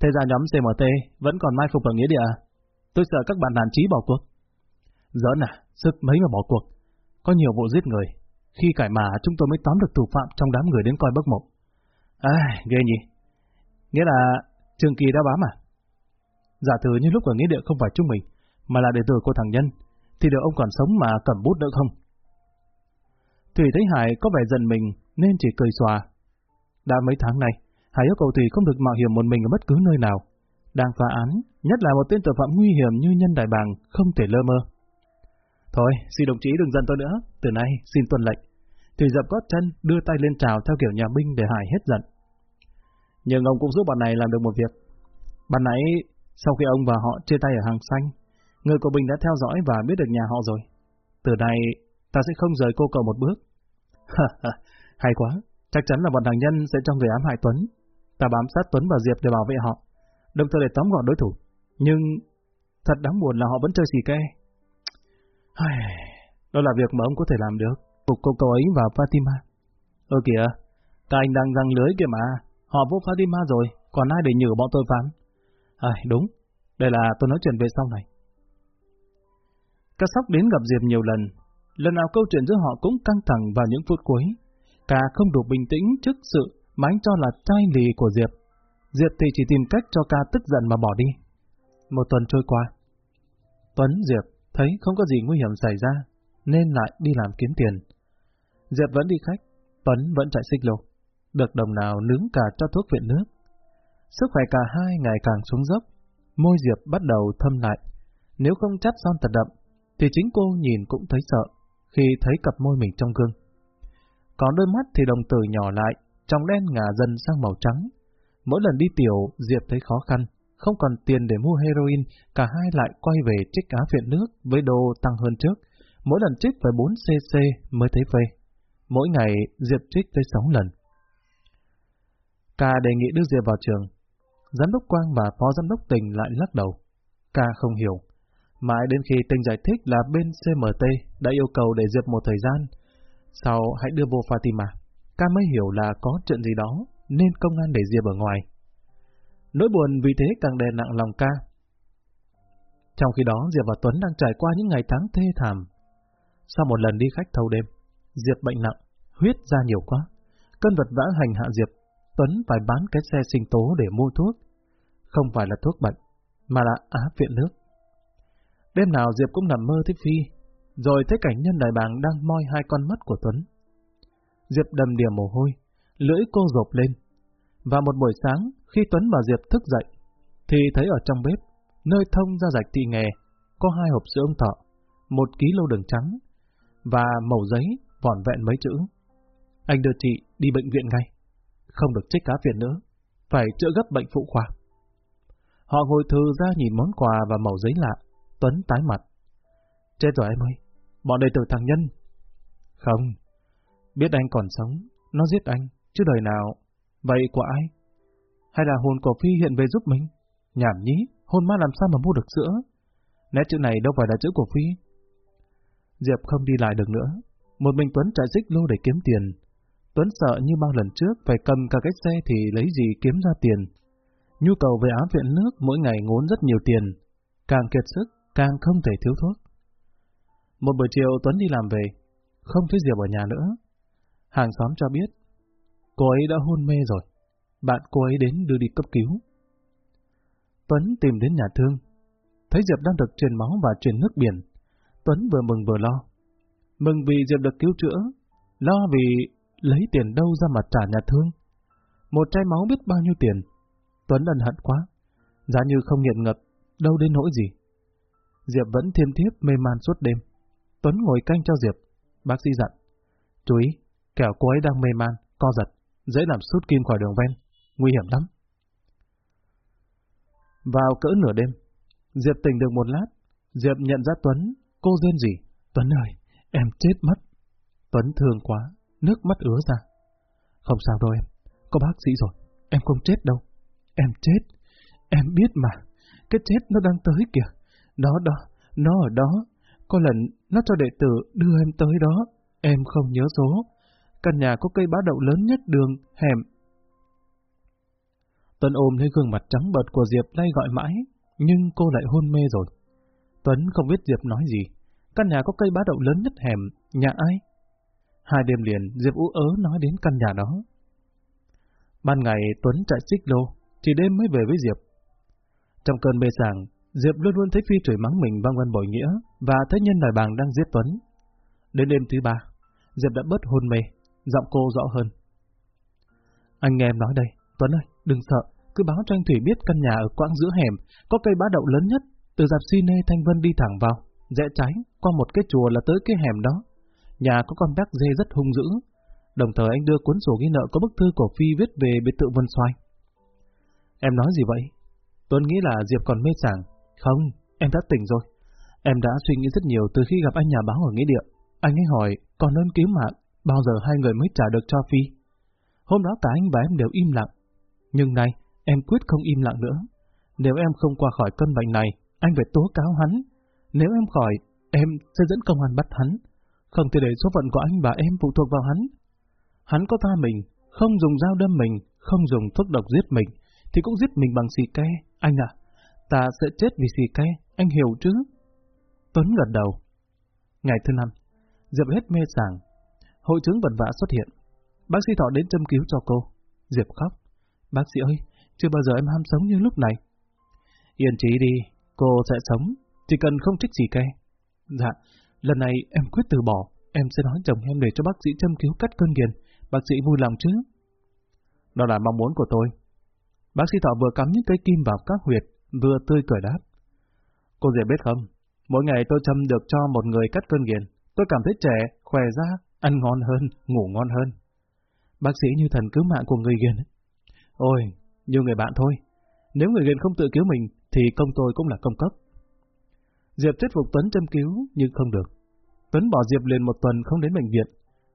thế ra nhóm CMT vẫn còn mai phục ở nghĩa địa à? Tôi sợ các bạn đàn trí bỏ cuộc. Giỡn à, sức mấy mà bỏ cuộc. Có nhiều vụ giết người. Khi cải mà chúng tôi mới tóm được thủ phạm trong đám người đến coi bốc mộ. À, ghê nhỉ. Nghĩa là Trường Kỳ đã bám à? Giả thử như lúc ở nghĩa địa không phải chúng mình, mà là đệ tử của thằng Nhân, thì được ông còn sống mà cầm bút nữa không? Thủy thấy Hải có vẻ giận mình nên chỉ cười xòa. Đã mấy tháng này, Hải yêu cầu Thủy không được mạo hiểm một mình ở bất cứ nơi nào. Đang phá án, nhất là một tên tội phạm nguy hiểm như Nhân Đại Bàng, không thể lơ mơ. Thôi, xin đồng chí đừng giận tôi nữa, từ nay xin tuân lệnh. Thủy dập gót chân, đưa tay lên trào theo kiểu nhà binh để Hải hết giận. Nhưng ông cũng giúp bọn này làm được một việc. Bạn nãy sau khi ông và họ chia tay ở hàng xanh, người của Bình đã theo dõi và biết được nhà họ rồi. Từ nay, ta sẽ không rời cô cậu một bước. Hay quá, chắc chắn là bọn thằng nhân sẽ cho người ám hại Tuấn. Ta bám sát Tuấn và Diệp để bảo vệ họ, đồng thời để tóm gọn đối thủ. Nhưng thật đáng buồn là họ vẫn chơi xì ke. Đó là việc mà ông có thể làm được, phục cô cậu ấy vào Fatima. Ơ kìa, các anh đang răng lưới kìa mà, họ vô Fatima rồi, còn ai để nhử bọn tôi phán. À, đúng, đây là tôi nói chuyện về sau này. Các sóc đến gặp Diệp nhiều lần, lần nào câu chuyện giữa họ cũng căng thẳng vào những phút cuối. Cả không đủ bình tĩnh trước sự mà anh cho là trai lì của Diệp. Diệp thì chỉ tìm cách cho ca tức giận mà bỏ đi. Một tuần trôi qua. Tuấn Diệp thấy không có gì nguy hiểm xảy ra, nên lại đi làm kiếm tiền. Diệp vẫn đi khách, Tuấn vẫn chạy xích lô. Được đồng nào nướng cả cho thuốc viện nước. Sức khỏe cả hai ngày càng xuống dốc, môi Diệp bắt đầu thâm lại. Nếu không chắt son thật đậm, thì chính cô nhìn cũng thấy sợ khi thấy cặp môi mình trong gương. Còn đôi mắt thì đồng tử nhỏ lại, trong đen ngả dần sang màu trắng. Mỗi lần đi tiểu, Diệp thấy khó khăn, không còn tiền để mua heroin, cả hai lại quay về trích cá viện nước với đô tăng hơn trước. Mỗi lần trích phải 4cc mới thấy phê. Mỗi ngày Diệp trích tới 6 lần. Ca đề nghị đưa Diệp vào trường. Giám đốc Quang và phó giám đốc tình lại lắc đầu. Ca không hiểu. Mãi đến khi tình giải thích là bên CMT đã yêu cầu để Diệp một thời gian. Sau hãy đưa vô Fatima. Ca mới hiểu là có chuyện gì đó, nên công an để Diệp ở ngoài. Nỗi buồn vì thế càng đè nặng lòng ca. Trong khi đó, Diệp và Tuấn đang trải qua những ngày tháng thê thảm. Sau một lần đi khách thâu đêm, Diệp bệnh nặng, huyết ra nhiều quá. Cơn vật vã hành hạ Diệp, Tuấn phải bán cái xe sinh tố để mua thuốc. Không phải là thuốc bệnh, mà là á viện nước. Đêm nào Diệp cũng nằm mơ thích Phi, rồi thấy cảnh nhân đại bàng đang moi hai con mắt của Tuấn. Diệp đầm đìa mồ hôi, lưỡi cô rộp lên. Và một buổi sáng, khi Tuấn và Diệp thức dậy, thì thấy ở trong bếp, nơi thông ra rạch thị nghề, có hai hộp sữa ông thọ, một ký lô đường trắng, và màu giấy vỏn vẹn mấy chữ. Anh đưa chị đi bệnh viện ngay, không được trích cá phiền nữa, phải chữa gấp bệnh phụ khoa. Họ ngồi thư ra nhìn món quà và màu giấy lạ, Tuấn tái mặt. Chết rồi em ơi, bọn đầy tử thằng Nhân. Không, biết anh còn sống, nó giết anh, chứ đời nào. Vậy của ai? Hay là hồn của Phi hiện về giúp mình? Nhảm nhí, hồn ma làm sao mà mua được sữa? Nét chữ này đâu phải là chữ của Phi. Diệp không đi lại được nữa. Một mình Tuấn chạy xích lô để kiếm tiền. Tuấn sợ như bao lần trước phải cầm cả cái xe thì lấy gì kiếm ra tiền. Nhu cầu về ám viện nước mỗi ngày ngốn rất nhiều tiền. Càng kiệt sức, càng không thể thiếu thuốc. Một buổi chiều Tuấn đi làm về, không thấy Diệp ở nhà nữa. Hàng xóm cho biết, cô ấy đã hôn mê rồi. Bạn cô ấy đến đưa đi cấp cứu. Tuấn tìm đến nhà thương, thấy Diệp đang được truyền máu và truyền nước biển. Tuấn vừa mừng vừa lo. Mừng vì Diệp được cứu chữa, lo vì lấy tiền đâu ra mà trả nhà thương. Một chai máu biết bao nhiêu tiền. Tuấn ân hận quá, giá như không nghiện ngập, đâu đến nỗi gì. Diệp vẫn thiên thiếp mê man suốt đêm. Tuấn ngồi canh cho Diệp. Bác sĩ dặn. Chú ý, kẻo cô ấy đang mê man, co giật, dễ làm sút kim khỏi đường ven. Nguy hiểm lắm. Vào cỡ nửa đêm, Diệp tỉnh được một lát. Diệp nhận ra Tuấn, cô rên gì? Tuấn ơi, em chết mất. Tuấn thương quá, nước mắt ứa ra. Không sao đâu em, có bác sĩ rồi, em không chết đâu. Em chết, em biết mà, cái chết nó đang tới kìa. Đó đó, nó ở đó. Có lần nó cho đệ tử đưa em tới đó. Em không nhớ số. Căn nhà có cây bá đậu lớn nhất đường, hẻm. Tuấn ôm lấy gương mặt trắng bợt của Diệp lay gọi mãi, nhưng cô lại hôn mê rồi. Tuấn không biết Diệp nói gì. Căn nhà có cây bá đậu lớn nhất hẻm, nhà ai? Hai đêm liền, Diệp ú ớ nói đến căn nhà đó. Ban ngày Tuấn chạy xích lô, chỉ đêm mới về với Diệp. Trong cơn mê sảng, Diệp luôn luôn thấy Phi chửi mắng mình vang văn bội nghĩa và thấy nhân đại bàng đang giết Tuấn. Đến đêm thứ ba, Diệp đã bớt hôn mê, giọng cô rõ hơn. Anh nghe em nói đây, Tuấn ơi, đừng sợ, cứ báo cho anh Thủy biết căn nhà ở quãng giữa hẻm, có cây bá đậu lớn nhất, từ dạp Cine Thanh Vân đi thẳng vào, rẽ trái, qua một cái chùa là tới cái hẻm đó. Nhà có con bác dê rất hung dữ. Đồng thời anh đưa cuốn sổ ghi nợ có bức thư của Phi viết về biệt tự Vân Xoay. Em nói gì vậy? Tuấn nghĩ là Diệp còn mê sảng, không, em đã tỉnh rồi. Em đã suy nghĩ rất nhiều từ khi gặp anh nhà báo ở nghĩa địa. Anh ấy hỏi, còn ơn cứu mạng, bao giờ hai người mới trả được cho Phi? Hôm đó cả anh và em đều im lặng. Nhưng nay, em quyết không im lặng nữa. Nếu em không qua khỏi cơn bệnh này, anh phải tố cáo hắn. Nếu em khỏi, em sẽ dẫn công an bắt hắn. Không thể để số phận của anh và em phụ thuộc vào hắn. Hắn có tha mình, không dùng dao đâm mình, không dùng thuốc độc giết mình, thì cũng giết mình bằng xì ke, anh à. Ta sẽ chết vì xì ke, anh hiểu chứ? Tuấn gật đầu. Ngày thứ năm, Diệp hết mê sảng. Hội chứng vật vã xuất hiện. Bác sĩ Thọ đến châm cứu cho cô. Diệp khóc. Bác sĩ ơi, chưa bao giờ em ham sống như lúc này. Yên trí đi, cô sẽ sống, chỉ cần không trích gì cây Dạ, lần này em quyết từ bỏ, em sẽ nói chồng em để cho bác sĩ châm cứu cắt cơn nghiền, bác sĩ vui lòng chứ. Đó là mong muốn của tôi. Bác sĩ Thọ vừa cắm những cây kim vào các huyệt, vừa tươi cười đáp. Cô Diệp biết không, mỗi ngày tôi châm được cho một người cắt cơn nghiền, tôi cảm thấy trẻ, khỏe ra, ăn ngon hơn, ngủ ngon hơn. Bác sĩ như thần cứu mạng của người ghiền. Ôi, như người bạn thôi. Nếu người nghiền không tự cứu mình, thì công tôi cũng là công cấp. Diệp thuyết phục Tuấn châm cứu, nhưng không được. Tuấn bỏ Diệp liền một tuần không đến bệnh viện.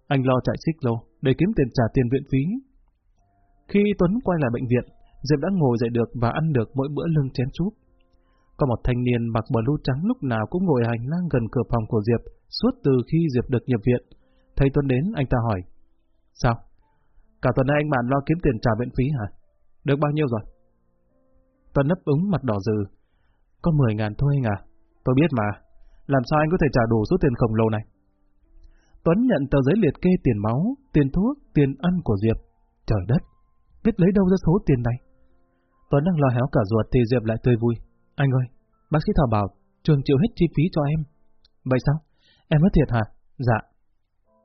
Anh lo chạy xích lô, để kiếm tiền trả tiền viện phí. Khi Tuấn quay lại bệnh viện, Diệp đã ngồi dậy được và ăn được mỗi bữa lưng chén súp. Có một thanh niên mặc bờ lưu trắng lúc nào cũng ngồi hành lang gần cửa phòng của Diệp, suốt từ khi Diệp được nhập viện. Thấy Tuấn đến, anh ta hỏi. Sao? Cả tuần nay anh bạn lo kiếm tiền trả viện phí hả? Được bao nhiêu rồi? Tuấn nấp ứng mặt đỏ dừ. Có 10 ngàn thôi anh à? Tôi biết mà. Làm sao anh có thể trả đủ số tiền khổng lồ này? Tuấn nhận tờ giấy liệt kê tiền máu, tiền thuốc, tiền ăn của Diệp. Trời đất! Biết lấy đâu ra số tiền này? Tuấn đang lo héo cả ruột thì Diệp lại tươi vui. Anh ơi, bác sĩ Thảo bảo trường chịu hết chi phí cho em. Vậy sao? Em nói thiệt hả? Dạ.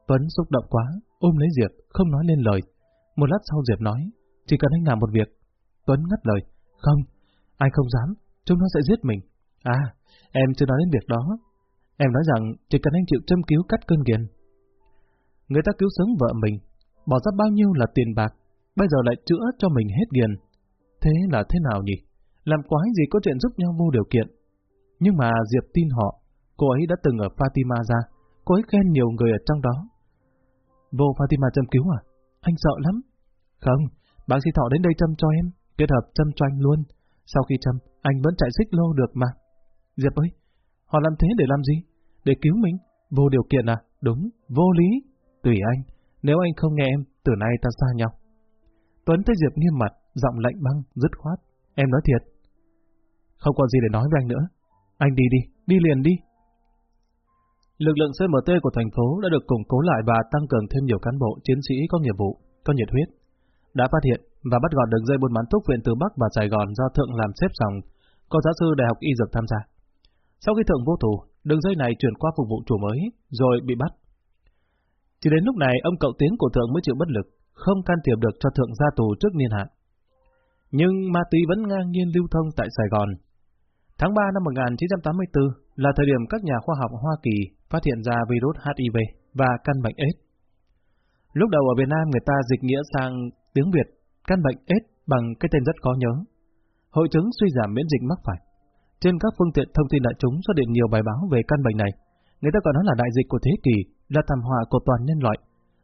Tuấn xúc động quá, ôm lấy Diệp, không nói lên lời. Một lát sau Diệp nói, chỉ cần anh làm một việc. Tuấn ngắt lời, không, anh không dám, chúng nó sẽ giết mình. À, em chưa nói đến việc đó. Em nói rằng chỉ cần anh chịu châm cứu cắt cơn nghiện. Người ta cứu sống vợ mình, bỏ ra bao nhiêu là tiền bạc, bây giờ lại chữa cho mình hết nghiền. Thế là thế nào nhỉ? Làm quái gì có chuyện giúp nhau vô điều kiện. Nhưng mà Diệp tin họ, cô ấy đã từng ở Fatima ra, cô ấy khen nhiều người ở trong đó. Vô Fatima châm cứu à? Anh sợ lắm. Không, bác sĩ Thọ đến đây châm cho em, kết hợp châm cho anh luôn. Sau khi châm, anh vẫn chạy xích lô được mà. Diệp ơi, họ làm thế để làm gì? Để cứu mình? Vô điều kiện à? Đúng, vô lý. Tùy anh, nếu anh không nghe em, từ nay ta xa nhau. Tuấn thấy Diệp nghiêm mặt, giọng lạnh băng, dứt khoát. Em nói thiệt. Không còn gì để nói với anh nữa. Anh đi đi, đi liền đi. Lực lượng CMT của thành phố đã được củng cố lại và tăng cường thêm nhiều cán bộ, chiến sĩ có nghiệp vụ, có nhiệt huyết. Đã phát hiện và bắt gọn đường dây buôn bán thuốc viện từ Bắc và Sài Gòn do Thượng làm xếp dòng, có giáo sư Đại học Y Dược tham gia. Sau khi Thượng vô thủ, đường dây này chuyển qua phục vụ chủ mới, rồi bị bắt. Chỉ đến lúc này ông cậu tiếng của Thượng mới chịu bất lực, không can thiệp được cho Thượng ra tù trước niên hạn. Nhưng ma túy vẫn ngang nhiên lưu thông tại Sài Gòn. Tháng 3 năm 1984 là thời điểm các nhà khoa học Hoa Kỳ phát hiện ra virus HIV và căn bệnh AIDS. Lúc đầu ở Việt Nam người ta dịch nghĩa sang tiếng Việt căn bệnh AIDS bằng cái tên rất khó nhớ. Hội chứng suy giảm miễn dịch mắc phải. Trên các phương tiện thông tin đại chúng xuất hiện nhiều bài báo về căn bệnh này. Người ta còn nói là đại dịch của thế kỷ, là thảm họa của toàn nhân loại.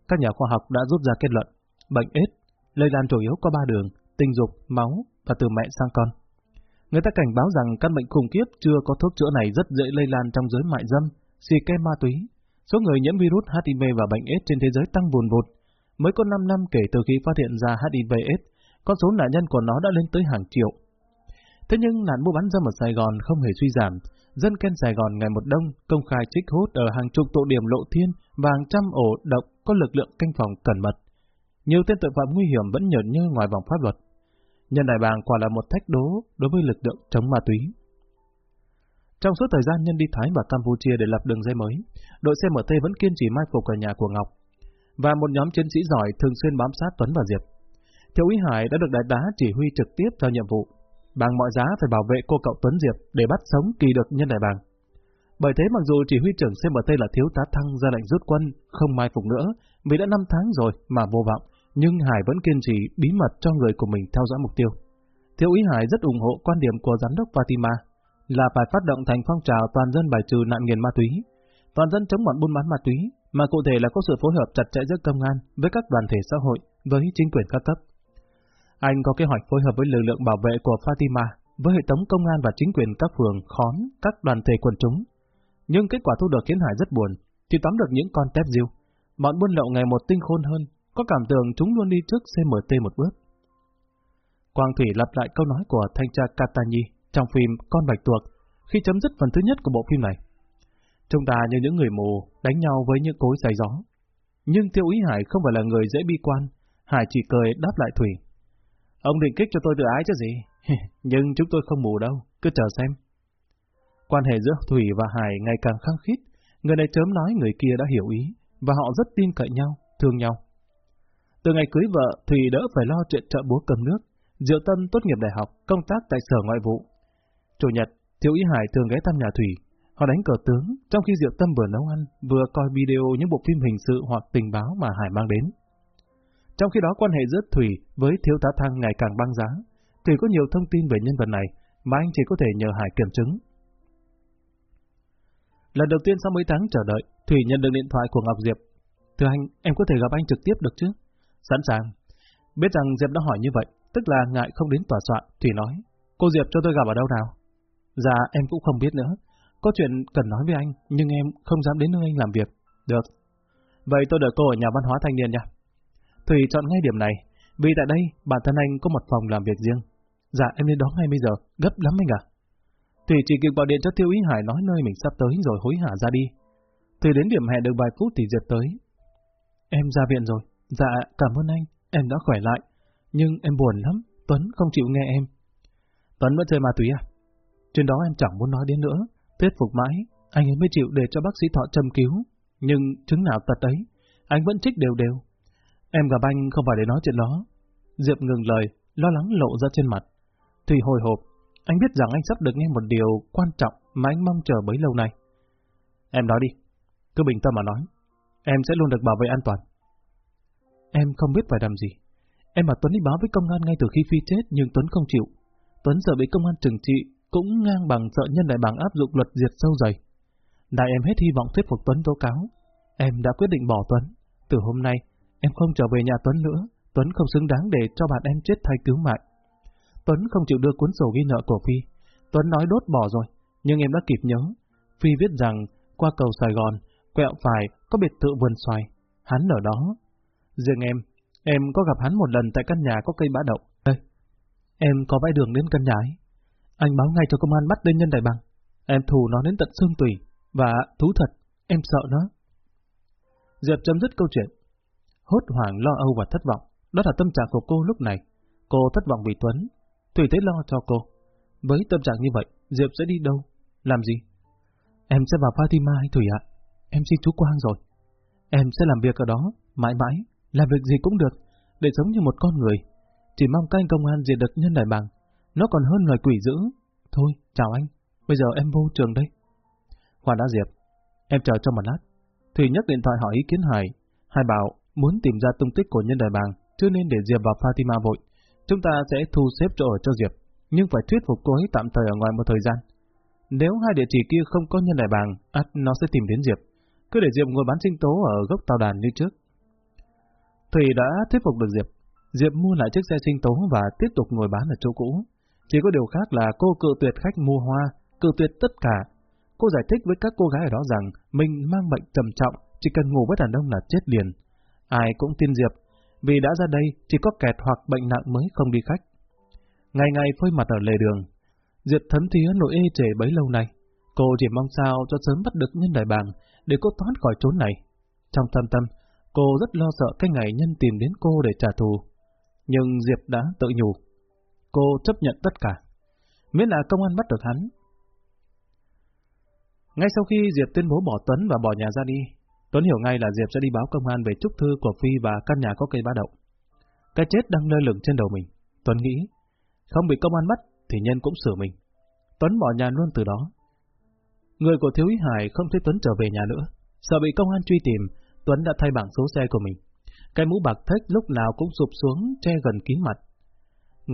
Các nhà khoa học đã rút ra kết luận, bệnh AIDS lây lan chủ yếu có ba đường, tình dục, máu và từ mẹ sang con. Người ta cảnh báo rằng căn bệnh khủng khiếp chưa có thuốc chữa này rất dễ lây lan trong giới mại dâm, xì ke ma túy. Số người nhiễm virus HIV và bệnh AIDS trên thế giới tăng vùn vụt. Mới có 5 năm kể từ khi phát hiện ra HIVS, con số nạn nhân của nó đã lên tới hàng triệu. Thế nhưng nạn mua bán dâm ở Sài Gòn không hề suy giảm. Dân ken Sài Gòn ngày một đông công khai trích hút ở hàng chục tụ điểm lộ thiên và hàng trăm ổ động có lực lượng canh phòng cẩn mật. Nhiều tên tội phạm nguy hiểm vẫn nhởn nhơ ngoài vòng pháp luật. Nhân đại bàng quả là một thách đố đối với lực lượng chống ma túy. Trong suốt thời gian Nhân đi Thái và Campuchia để lập đường dây mới, đội CMT vẫn kiên trì mai phục ở nhà của Ngọc, và một nhóm chiến sĩ giỏi thường xuyên bám sát Tuấn và Diệp. Thiếu úy Hải đã được đại tá chỉ huy trực tiếp cho nhiệm vụ, bằng mọi giá phải bảo vệ cô cậu Tuấn Diệp để bắt sống kỳ được Nhân đại bàng. Bởi thế mặc dù chỉ huy trưởng CMT là thiếu tá Thăng ra lệnh rút quân, không mai phục nữa, vì đã 5 tháng rồi mà vô vọng, nhưng Hải vẫn kiên trì bí mật cho người của mình theo dõi mục tiêu. Thiếu úy Hải rất ủng hộ quan điểm của giám đốc Fatima là phải phát động thành phong trào toàn dân bài trừ nạn nghiện ma túy, toàn dân chống bọn buôn bán ma túy, mà cụ thể là có sự phối hợp chặt chẽ giữa công an với các đoàn thể xã hội, với chính quyền các cấp. Anh có kế hoạch phối hợp với lực lượng bảo vệ của Fatima, với hệ thống công an và chính quyền các phường, khóm, các đoàn thể quần chúng. Nhưng kết quả thu được khiến Hải rất buồn, chỉ tóm được những con tép diêu. Bọn buôn lậu ngày một tinh khôn hơn, có cảm tưởng chúng luôn đi trước CMT một bước. Quang Thủy lặp lại câu nói của thanh tra Katani trong phim Con Bạch Tuộc khi chấm dứt phần thứ nhất của bộ phim này. Chúng ta như những người mù, đánh nhau với những cối xay gió. Nhưng Tiêu Ý Hải không phải là người dễ bi quan, Hải chỉ cười đáp lại Thủy. Ông định kích cho tôi tự ái chứ gì? Nhưng chúng tôi không mù đâu, cứ chờ xem. Quan hệ giữa Thủy và Hải ngày càng khăng khít, người này chớm nói người kia đã hiểu ý, và họ rất tin cậy nhau, thương nhau. Từ ngày cưới vợ, Thủy đỡ phải lo chuyện trợ búa cầm nước, Diệu Tân tốt nghiệp đại học, công tác tại sở ngoại vụ. Chủ nhật, Thiếu Ý Hải thường ghé thăm nhà Thủy, họ đánh cờ tướng, trong khi Diệu Tâm vừa nấu ăn, vừa coi video những bộ phim hình sự hoặc tình báo mà Hải mang đến. Trong khi đó quan hệ giữa Thủy với Thiếu tá Thăng ngày càng băng giá, Thủy có nhiều thông tin về nhân vật này mà anh chỉ có thể nhờ Hải kiểm chứng. Lần đầu tiên sau mấy tháng chờ đợi, Thủy nhận được điện thoại của Ngọc Diệp. Thưa anh, em có thể gặp anh trực tiếp được chứ? Sẵn sàng. Biết rằng Diệp đã hỏi như vậy, tức là ngại không đến tòa soạn, Thủy nói. Cô Diệp cho tôi gặp ở đâu nào? Dạ, em cũng không biết nữa. Có chuyện cần nói với anh, nhưng em không dám đến nơi anh làm việc. Được. Vậy tôi đợi cô ở nhà văn hóa thanh niên nha. Thủy chọn ngay điểm này, vì tại đây bản thân anh có một phòng làm việc riêng. Dạ em đến đó ngay bây giờ, gấp lắm anh à. Thủy chỉ kịp gọi điện cho Tiêu Ý Hải nói nơi mình sắp tới rồi hối hả ra đi. Thủy đến điểm hẹn được vài phút thì Diệp tới. Em ra viện rồi. Dạ, cảm ơn anh, em đã khỏe lại. Nhưng em buồn lắm, Tuấn không chịu nghe em. Tuấn vẫn chơi ma túy à? Chuyện đó em chẳng muốn nói đến nữa. Thuyết phục mãi, anh ấy mới chịu để cho bác sĩ thọ châm cứu. Nhưng chứng nào tật ấy, anh vẫn trích đều đều. Em gặp anh không phải để nói chuyện đó. Diệp ngừng lời, lo lắng lộ ra trên mặt. Thùy hồi hộp, anh biết rằng anh sắp được nghe một điều quan trọng mà anh mong chờ bấy lâu nay. Em nói đi, cứ bình tâm mà nói. Em sẽ luôn được bảo vệ an toàn. Em không biết phải làm gì. Em bảo Tuấn đi báo với công an ngay từ khi Phi chết nhưng Tuấn không chịu. Tuấn sợ bị công an trừng trị, cũng ngang bằng sợ nhân đại bảng áp dụng luật diệt sâu dày. Đại em hết hy vọng thuyết phục Tuấn tố cáo. Em đã quyết định bỏ Tuấn. Từ hôm nay, em không trở về nhà Tuấn nữa. Tuấn không xứng đáng để cho bạn em chết thay cứu mạng. Tuấn không chịu đưa cuốn sổ ghi nợ của Phi. Tuấn nói đốt bỏ rồi, nhưng em đã kịp nhớ. Phi viết rằng, qua cầu Sài Gòn, quẹo phải, có biệt thự vườn xoài. Hắn ở đó. Riêng em, em có gặp hắn một lần tại căn nhà có cây bã đậu. Đây, em có vay đường đến căn nhà ấy. Anh báo ngay cho công an bắt tên nhân đại bằng. Em thù nó đến tận xương tủy, và thú thật, em sợ nó. Diệp chấm dứt câu chuyện. Hốt hoảng lo âu và thất vọng, đó là tâm trạng của cô lúc này. Cô thất vọng vì Tuấn, Thủy thấy lo cho cô. Với tâm trạng như vậy, Diệp sẽ đi đâu? Làm gì? Em sẽ vào Fatima hay Thủy ạ? Em xin chú Quang rồi. Em sẽ làm việc ở đó, mãi mãi, làm việc gì cũng được, để sống như một con người. Chỉ mong các anh công an diệt được nhân đại bằng. Nó còn hơn người quỷ dữ. Thôi, chào anh. Bây giờ em vô trường đây. Khoan đã Diệp. Em chờ cho một lát. Thủy nhấc điện thoại hỏi ý kiến Hải. Hải bảo muốn tìm ra tung tích của nhân đại bàng, chưa nên để Diệp vào Fatima vội. Chúng ta sẽ thu xếp chỗ ở cho Diệp, nhưng phải thuyết phục cô ấy tạm thời ở ngoài một thời gian. Nếu hai địa chỉ kia không có nhân đại bàng, ắt nó sẽ tìm đến Diệp. Cứ để Diệp ngồi bán sinh tố ở gốc tàu đàn như trước. Thủy đã thuyết phục được Diệp. Diệp mua lại chiếc xe sinh tố và tiếp tục ngồi bán ở chỗ cũ. Chỉ có điều khác là cô cự tuyệt khách mua hoa, cự tuyệt tất cả. Cô giải thích với các cô gái ở đó rằng mình mang bệnh trầm trọng, chỉ cần ngủ với đàn ông là chết liền. Ai cũng tin Diệp, vì đã ra đây chỉ có kẹt hoặc bệnh nặng mới không đi khách. Ngày ngày phơi mặt ở lề đường, Diệp thấm thía nỗi ê trề bấy lâu nay. Cô chỉ mong sao cho sớm bắt được nhân đại bàng để cô thoát khỏi chốn này. Trong thâm tâm, cô rất lo sợ cái ngày nhân tìm đến cô để trả thù. Nhưng Diệp đã tự nhủ. Cô chấp nhận tất cả. Miễn là công an bắt được hắn. Ngay sau khi Diệp tuyên bố bỏ Tuấn và bỏ nhà ra đi, Tuấn hiểu ngay là Diệp sẽ đi báo công an về trúc thư của Phi và căn nhà có cây bá đậu. Cái chết đang lơ lửng trên đầu mình. Tuấn nghĩ, không bị công an bắt thì nhân cũng sửa mình. Tuấn bỏ nhà luôn từ đó. Người của Thiếu Ý Hải không thấy Tuấn trở về nhà nữa. Sợ bị công an truy tìm, Tuấn đã thay bảng số xe của mình. Cái mũ bạc thách lúc nào cũng sụp xuống, che gần kín mặt.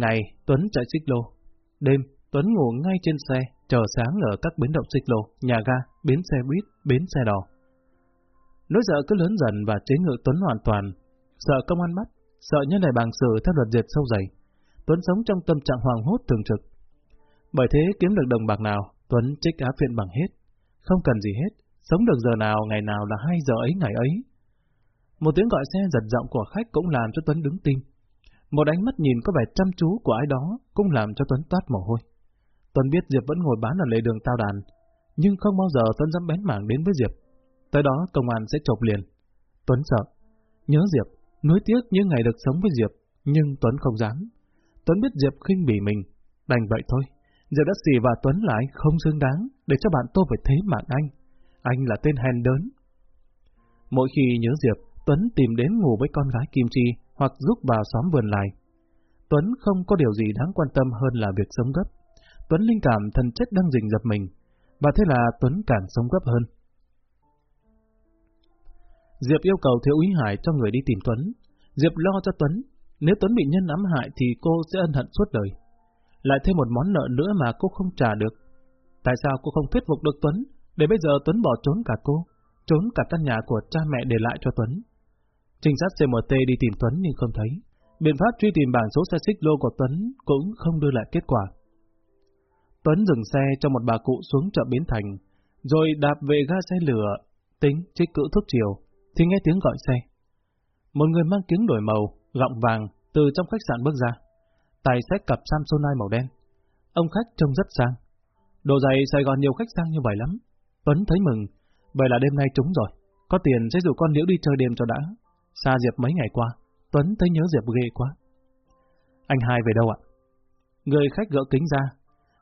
Ngày, Tuấn chạy xích lô. Đêm, Tuấn ngủ ngay trên xe, chờ sáng ở các bến đậu xích lô, nhà ga, bến xe buýt, bến xe đò. Nỗi sợ cứ lớn dần và chế ngự Tuấn hoàn toàn. Sợ công an bắt, sợ nhân này bằng xử theo luật diệt sâu dày. Tuấn sống trong tâm trạng hoàng hốt thường trực. Bởi thế kiếm được đồng bạc nào, Tuấn trích á phiện bằng hết. Không cần gì hết, sống được giờ nào ngày nào là hai giờ ấy ngày ấy. Một tiếng gọi xe giật giọng của khách cũng làm cho Tuấn đứng tim. Một ánh mắt nhìn có vẻ chăm chú của ai đó cũng làm cho Tuấn toát mồ hôi. Tuấn biết Diệp vẫn ngồi bán ở lề đường tao đàn. nhưng không bao giờ Tuấn dám bén mảng đến với Diệp. Tới đó công an sẽ chộp liền. Tuấn sợ. Nhớ Diệp, nuối tiếc những ngày được sống với Diệp, nhưng Tuấn không dám. Tuấn biết Diệp khinh bỉ mình, đành vậy thôi. Diệp đã xì và Tuấn lại không xứng đáng để cho bạn tôi phải thế mạng anh. Anh là tên hèn đớn. Mỗi khi nhớ Diệp, Tuấn tìm đến ngủ với con gái Kim Chi hoặc giúp vào xóm vườn lại. Tuấn không có điều gì đáng quan tâm hơn là việc sống gấp. Tuấn linh cảm thần chất đang rình dập mình, và thế là Tuấn càng sống gấp hơn. Diệp yêu cầu Thiếu úy Hải cho người đi tìm Tuấn. Diệp lo cho Tuấn, nếu Tuấn bị nhân ám hại thì cô sẽ ân hận suốt đời. Lại thêm một món nợ nữa mà cô không trả được. Tại sao cô không thuyết phục được Tuấn, để bây giờ Tuấn bỏ trốn cả cô, trốn cả căn nhà của cha mẹ để lại cho Tuấn? Trinh sát CMT đi tìm Tuấn nhưng không thấy. Biện pháp truy tìm bảng số xe xích lô của Tuấn cũng không đưa lại kết quả. Tuấn dừng xe cho một bà cụ xuống chợ Bến Thành, rồi đạp về ga xe lửa, tính trích cữ thuốc chiều, thì nghe tiếng gọi xe. Một người mang kính đổi màu, gọng vàng, từ trong khách sạn bước ra. Tài xách cặp Samsonite màu đen. Ông khách trông rất sang. Đồ giày Sài Gòn nhiều khách sang như vậy lắm. Tuấn thấy mừng, vậy là đêm nay trúng rồi. Có tiền sẽ rủ con Liễu đi chơi đêm cho đã. Xa Diệp mấy ngày qua, Tuấn thấy nhớ Diệp ghê quá. Anh hai về đâu ạ? Người khách gỡ kính ra,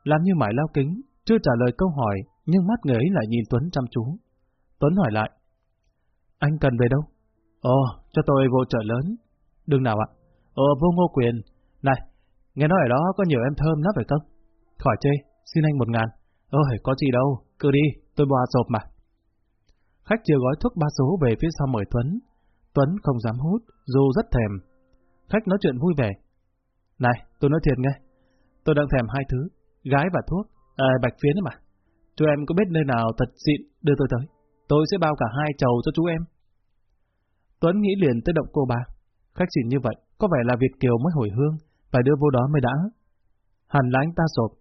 làm như mải lao kính, chưa trả lời câu hỏi, nhưng mắt người ấy lại nhìn Tuấn chăm chú. Tuấn hỏi lại, anh cần về đâu? Ồ, cho tôi vô chợ lớn. Đừng nào ạ? Ồ, vô ngô quyền. Này, nghe nói ở đó có nhiều em thơm lắm phải không? Khỏi chê, xin anh một ngàn. Ôi, có gì đâu, cứ đi, tôi bò sộp mà. Khách chưa gói thuốc ba số về phía sau mời Tuấn. Tuấn không dám hút, dù rất thèm. Khách nói chuyện vui vẻ. Này, tôi nói thiệt nghe. Tôi đang thèm hai thứ, gái và thuốc, à, bạch phiến mà. Chú em có biết nơi nào thật xịn đưa tôi tới. Tôi sẽ bao cả hai chầu cho chú em. Tuấn nghĩ liền tới động cô bà. Khách xịn như vậy, có vẻ là Việt Kiều mới hồi hương, phải đưa vô đó mới đã. Hẳn là anh ta sộp,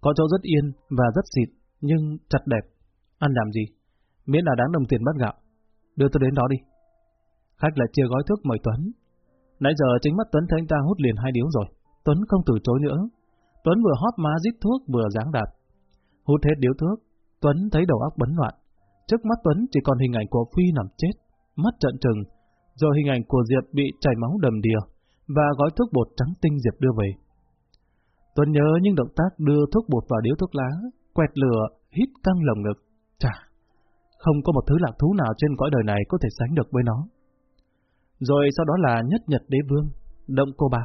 có chỗ rất yên và rất xịt, nhưng chặt đẹp. Ăn làm gì? Miễn là đáng đồng tiền bắt gạo. Đưa tôi đến đó đi. Khách lại chia gói thuốc mời Tuấn. Nãy giờ chính mắt Tuấn thấy anh ta hút liền hai điếu rồi. Tuấn không từ chối nữa. Tuấn vừa hóp má rít thuốc vừa dáng đạt. Hút hết điếu thuốc, Tuấn thấy đầu óc bấn loạn. Trước mắt Tuấn chỉ còn hình ảnh của Phi nằm chết, mắt trợn trừng, rồi hình ảnh của Diệp bị chảy máu đầm đìa, và gói thuốc bột trắng tinh Diệp đưa về. Tuấn nhớ những động tác đưa thuốc bột vào điếu thuốc lá, quẹt lửa, hít căng lồng ngực. Chà, không có một thứ lạc thú nào trên cõi đời này có thể sánh được với nó. Rồi sau đó là nhất nhật đế vương, động cô bà.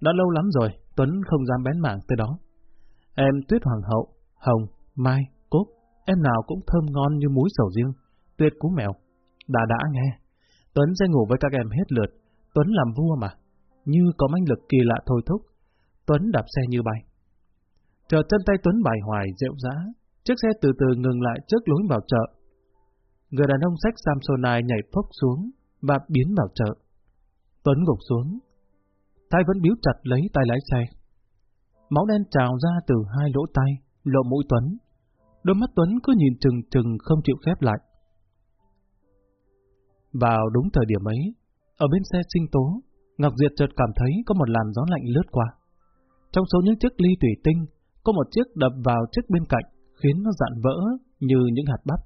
Đã lâu lắm rồi, Tuấn không dám bén mảng tới đó. Em Tuyết Hoàng hậu, Hồng, Mai, Cốt, em nào cũng thơm ngon như muối sầu riêng, tuyệt cú mèo. Đã đã nghe, Tuấn sẽ ngủ với các em hết lượt, Tuấn làm vua mà, như có manh lực kỳ lạ thôi thúc. Tuấn đạp xe như bay. Chờ chân tay Tuấn bài hoài dẹo dã, chiếc xe từ từ ngừng lại trước lối vào chợ. Người đàn ông sách Samsonite nhảy phốc xuống và biến vào chợ. Tuấn gục xuống. Tay vẫn biếu chặt lấy tay lái xe. Máu đen trào ra từ hai lỗ tay, lộ mũi Tuấn. Đôi mắt Tuấn cứ nhìn chừng chừng không chịu khép lại. Vào đúng thời điểm ấy, ở bên xe sinh tố, Ngọc Diệt chợt cảm thấy có một làn gió lạnh lướt qua. Trong số những chiếc ly thủy tinh, có một chiếc đập vào chiếc bên cạnh, khiến nó dạn vỡ như những hạt bắp.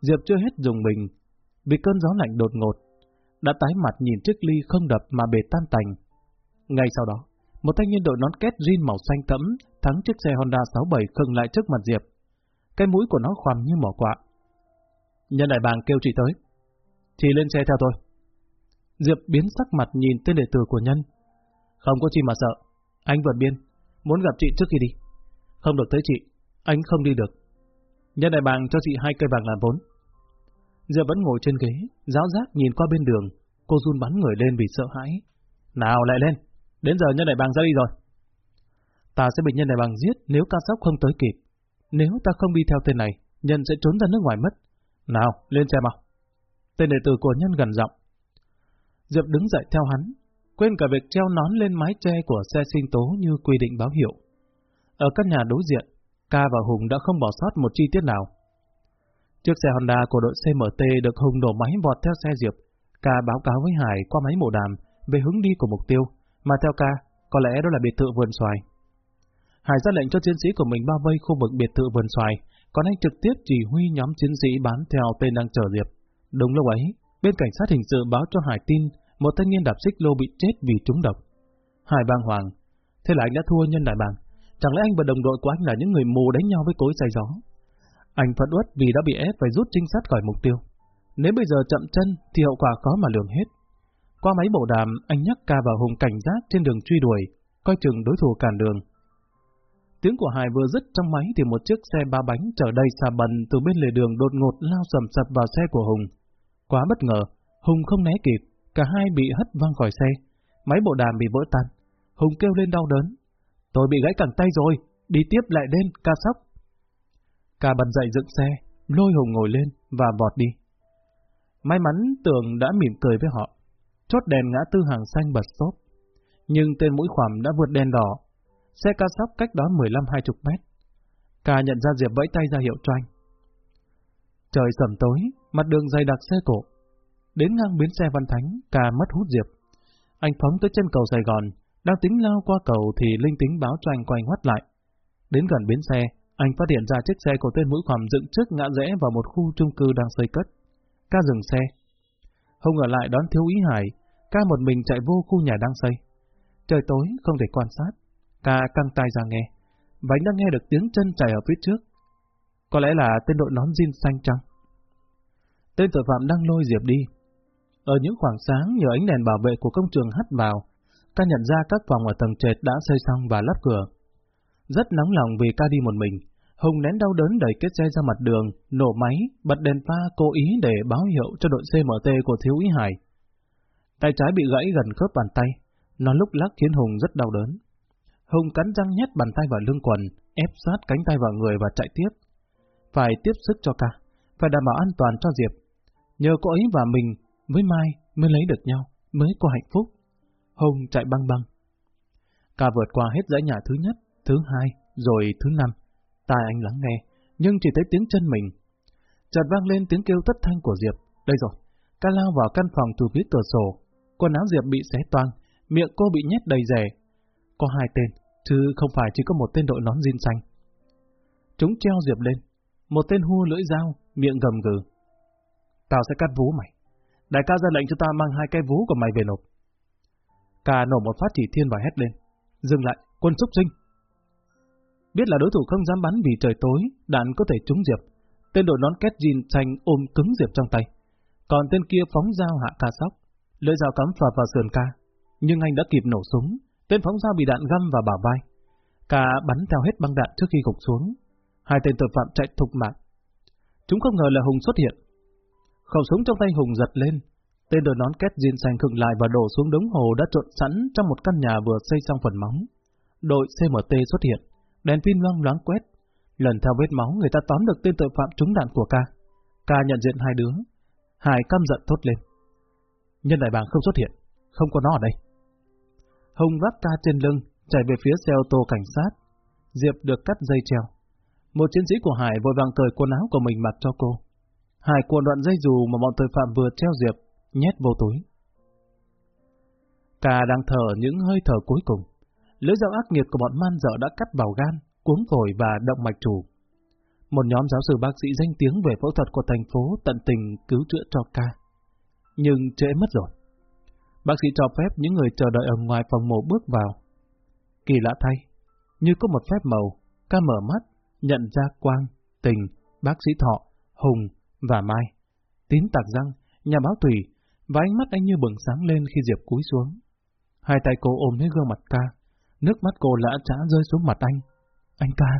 Diệp chưa hết dùng mình, vì cơn gió lạnh đột ngột, đã tái mặt nhìn chiếc ly không đập mà bể tan tành. Ngay sau đó, một thanh niên đội nón két jean màu xanh thẫm thắng chiếc xe Honda 67 khừng lại trước mặt Diệp. Cái mũi của nó khoằm như mỏ quạ. Nhân đại bàng kêu chị tới. Chị lên xe theo tôi. Diệp biến sắc mặt nhìn tên đệ tử của Nhân. Không có chi mà sợ. Anh vượt biên. Muốn gặp chị trước khi đi. Không được tới chị. Anh không đi được. Nhân đại bàng cho chị hai cây vàng làm vốn giờ vẫn ngồi trên ghế, giáo giác nhìn qua bên đường. Cô run bắn người lên vì sợ hãi. Nào lại lên. Đến giờ nhân đại bàng ra đi rồi. Ta sẽ bị nhân đại bàng giết nếu ca sóc không tới kịp. Nếu ta không đi theo tên này, nhân sẽ trốn ra nước ngoài mất. Nào, lên xe mau. Tên đệ tử của nhân gần giọng. Diệp đứng dậy theo hắn, quên cả việc treo nón lên mái che của xe sinh tố như quy định báo hiệu. Ở căn nhà đối diện, Ca và Hùng đã không bỏ sót một chi tiết nào. Chiếc xe Honda của đội CMT được Hùng đổ máy vọt theo xe Diệp. Ca báo cáo với Hải qua máy mổ đàm về hướng đi của mục tiêu, mà theo Ca, có lẽ đó là biệt thự vườn xoài. Hải ra lệnh cho chiến sĩ của mình bao vây khu vực biệt thự vườn xoài, còn anh trực tiếp chỉ huy nhóm chiến sĩ bám theo tên đang chờ Diệp. Đúng lúc ấy, bên cảnh sát hình sự báo cho Hải tin một thanh niên đạp xích lô bị chết vì trúng độc. Hải bàng hoàng, thế là anh đã thua nhân đại bàng. Chẳng lẽ anh và đồng đội của anh là những người mù đánh nhau với cối xay gió? Anh phẫn uất vì đã bị ép phải rút trinh sát khỏi mục tiêu. Nếu bây giờ chậm chân thì hậu quả khó mà lường hết. Qua máy bộ đàm, anh nhắc ca vào Hùng cảnh giác trên đường truy đuổi, coi chừng đối thủ cản đường. Tiếng của Hải vừa dứt trong máy thì một chiếc xe ba bánh chở đầy xà bần từ bên lề đường đột ngột lao sầm sập vào xe của Hùng. Quá bất ngờ, Hùng không né kịp, cả hai bị hất văng khỏi xe. Máy bộ đàm bị vỡ tan. Hùng kêu lên đau đớn. Tôi bị gãy cẳng tay rồi, đi tiếp lại đêm, ca sóc. Ca bật dậy dựng xe, lôi Hùng ngồi lên và vọt đi. May mắn tường đã mỉm cười với họ. Chốt đèn ngã tư hàng xanh bật xốp. Nhưng tên mũi khoằm đã vượt đèn đỏ. Xe ca sóc cách đó 15-20 mét. Ca nhận ra Diệp vẫy tay ra hiệu cho anh. Trời sầm tối, mặt đường dày đặc xe cổ. Đến ngang bến xe Văn Thánh, ca mất hút Diệp. Anh phóng tới chân cầu Sài Gòn, đang tính lao qua cầu thì linh tính báo cho anh quay ngoắt lại. Đến gần bến xe, anh phát hiện ra chiếc xe của tên mũi khoằm dựng trước ngã rẽ vào một khu chung cư đang xây cất. Ca dừng xe. Hùng ở lại đón thiếu ý Hải, ca một mình chạy vô khu nhà đang xây. Trời tối, không thể quan sát. Ca căng tay ra nghe, và anh đã nghe được tiếng chân chạy ở phía trước. Có lẽ là tên đội nón jean xanh trắng. Tên tội phạm đang lôi Diệp đi. Ở những khoảng sáng nhờ ánh đèn bảo vệ của công trường hắt vào, ca nhận ra các phòng ở tầng trệt đã xây xong và lắp cửa. Rất nóng lòng vì ca đi một mình, Hùng nén đau đớn đẩy kết xe ra mặt đường, nổ máy, bật đèn pha cố ý để báo hiệu cho đội CMT của Thiếu úy Hải. Tay trái bị gãy gần khớp bàn tay, nó lúc lắc khiến Hùng rất đau đớn. Hùng cắn răng nhét bàn tay vào lưng quần, ép sát cánh tay vào người và chạy tiếp. Phải tiếp sức cho ca, phải đảm bảo an toàn cho Diệp. Nhờ cô ấy và mình, với Mai mới lấy được nhau, mới có hạnh phúc. Hùng chạy băng băng. Ca vượt qua hết dãy nhà thứ nhất, thứ hai, rồi thứ năm. Tai anh lắng nghe, nhưng chỉ thấy tiếng chân mình. Chợt vang lên tiếng kêu thất thanh của Diệp. Đây rồi, ca lao vào căn phòng từ phía cửa sổ. Quần áo Diệp bị xé toang, miệng cô bị nhét đầy rẻ. Có hai tên, chứ không phải chỉ có một tên đội nón zin xanh. Chúng treo Diệp lên. Một tên hua lưỡi dao, miệng gầm gừ. Tao sẽ cắt vú mày. Đại ca ra lệnh cho ta mang hai cái vú của mày về nộp. Ca nổ một phát chỉ thiên và hét lên. Dừng lại, quân xúc sinh. Biết là đối thủ không dám bắn vì trời tối, đạn có thể trúng Diệp. Tên đội nón két jean xanh ôm cứng Diệp trong tay. Còn tên kia phóng dao hạ ca sóc. Lưỡi dao cắm phập vào sườn ca. Nhưng anh đã kịp nổ súng. Tên phóng dao bị đạn găm vào bả vai. Ca bắn theo hết băng đạn trước khi gục xuống. Hai tên tội phạm chạy thục mạng. Chúng không ngờ là Hùng xuất hiện. Khẩu súng trong tay Hùng giật lên. Tên đội nón két jean xanh khựng lại và đổ xuống đống hồ đã trộn sẵn trong một căn nhà vừa xây xong phần móng. Đội CMT xuất hiện Đèn pin loang loáng quét. Lần theo vết máu người ta tóm được tên tội phạm trúng đạn của ca. Ca nhận diện hai đứa. Hải căm giận thốt lên. Nhân đại bàng không xuất hiện, không có nó ở đây. Hồng vác ca trên lưng, chạy về phía xe ô tô cảnh sát. Diệp được cắt dây treo. Một chiến sĩ của Hải vội vàng cởi quần áo của mình mặc cho cô. Hải cuộn đoạn dây dù mà bọn tội phạm vừa treo Diệp, nhét vô túi. Ca đang thở những hơi thở cuối cùng. Lưỡi dao ác nghiệt của bọn man dợ đã cắt vào gan, cuốn phổi và động mạch chủ. Một nhóm giáo sư bác sĩ danh tiếng về phẫu thuật của thành phố tận tình cứu chữa cho ca. Nhưng trễ mất rồi. Bác sĩ cho phép những người chờ đợi ở ngoài phòng mổ bước vào. Kỳ lạ thay, như có một phép màu, ca mở mắt, nhận ra Quang, Tình, bác sĩ Thọ, Hùng và Mai. Tín tạc răng, nhà báo Thủy, và ánh mắt anh như bừng sáng lên khi Diệp cúi xuống. Hai tay cô ôm lấy gương mặt ca, Nước mắt cô lã trã rơi xuống mặt anh. Anh ca,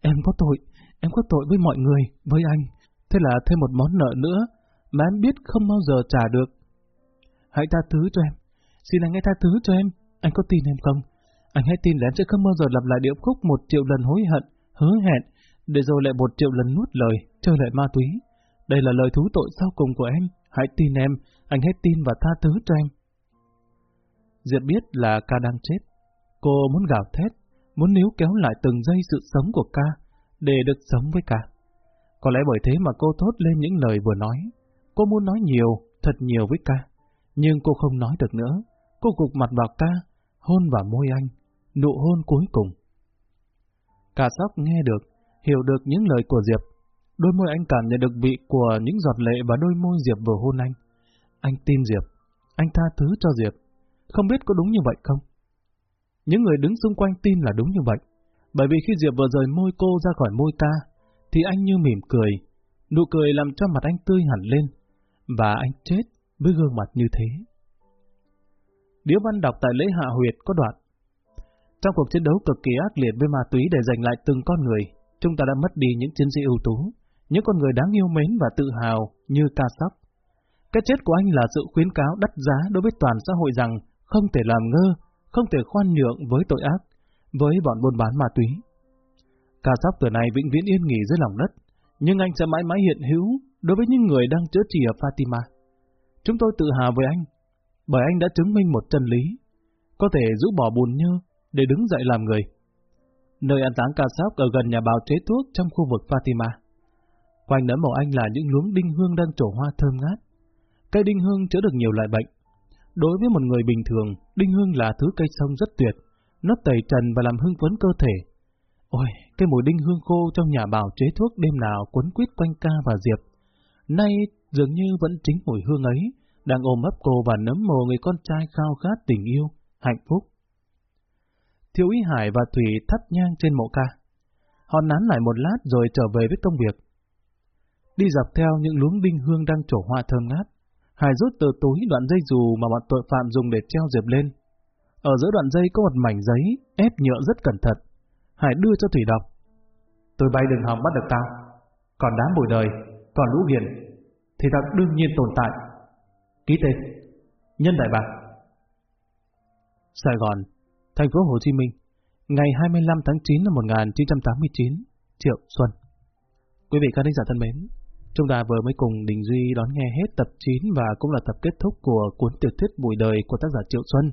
em có tội, em có tội với mọi người, với anh. Thế là thêm một món nợ nữa, mà em biết không bao giờ trả được. Hãy tha thứ cho em. Xin anh hãy tha thứ cho em. Anh có tin em không? Anh hãy tin là em sẽ không bao giờ lặp lại điệu khúc một triệu lần hối hận, hứa hẹn, để rồi lại một triệu lần nuốt lời, chơi lại ma túy. Đây là lời thú tội sau cùng của em. Hãy tin em, anh hãy tin và tha thứ cho em. Diệp biết là ca đang chết. Cô muốn gào thét, muốn níu kéo lại từng giây sự sống của ca, để được sống với ca. Có lẽ bởi thế mà cô thốt lên những lời vừa nói. Cô muốn nói nhiều, thật nhiều với ca, nhưng cô không nói được nữa. Cô gục mặt vào ca, hôn vào môi anh, nụ hôn cuối cùng. Cả sóc nghe được, hiểu được những lời của Diệp, đôi môi anh cảm nhận được vị của những giọt lệ và đôi môi Diệp vừa hôn anh. Anh tin Diệp, anh tha thứ cho Diệp. Không biết có đúng như vậy không? Những người đứng xung quanh tin là đúng như vậy. Bởi vì khi Diệp vừa rời môi cô ra khỏi môi ta, thì anh như mỉm cười. Nụ cười làm cho mặt anh tươi hẳn lên. Và anh chết với gương mặt như thế. Điếu văn đọc tại lễ hạ huyệt có đoạn. Trong cuộc chiến đấu cực kỳ ác liệt với ma túy để giành lại từng con người, chúng ta đã mất đi những chiến sĩ ưu tú, những con người đáng yêu mến và tự hào như ca sóc. Cái chết của anh là sự khuyến cáo đắt giá đối với toàn xã hội rằng không thể làm ngơ, không thể khoan nhượng với tội ác, với bọn buôn bán ma túy. Ca sóc từ này vĩnh viễn yên nghỉ dưới lòng đất, nhưng anh sẽ mãi mãi hiện hữu đối với những người đang chữa trị ở Fatima. Chúng tôi tự hào với anh, bởi anh đã chứng minh một chân lý, có thể rũ bỏ buồn nhơ để đứng dậy làm người. Nơi an táng ca sóc ở gần nhà bào chế thuốc trong khu vực Fatima. Quanh nấm màu anh là những luống đinh hương đang trổ hoa thơm ngát. Cây đinh hương chữa được nhiều loại bệnh. Đối với một người bình thường, đinh hương là thứ cây sông rất tuyệt, nó tẩy trần và làm hưng phấn cơ thể. Ôi, cái mùi đinh hương khô trong nhà bào chế thuốc đêm nào quấn quýt quanh ca và diệp. Nay dường như vẫn chính mùi hương ấy, đang ôm ấp cô và nấm mồ người con trai khao khát tình yêu, hạnh phúc. Thiếu ý Hải và Thủy thắp nhang trên mộ ca. Họ nán lại một lát rồi trở về với công việc. Đi dọc theo những luống đinh hương đang trổ hoa thơm ngát, Hải rút từ túi đoạn dây dù mà bọn tội phạm dùng để treo diệp lên. Ở giữa đoạn dây có một mảnh giấy ép nhựa rất cẩn thận. Hải đưa cho Thủy đọc. Tôi bay đừng hòng bắt được tao. Còn đám bồi đời, còn lũ hiền, thì tao đương nhiên tồn tại. Ký tên. Nhân Đại Bạc. Sài Gòn, thành phố Hồ Chí Minh, ngày 25 tháng 9 năm 1989, Triệu Xuân. Quý vị khán giả thân mến, chúng ta vừa mới cùng Đình Duy đón nghe hết tập 9 và cũng là tập kết thúc của cuốn tiểu thuyết Bùi đời của tác giả Triệu Xuân.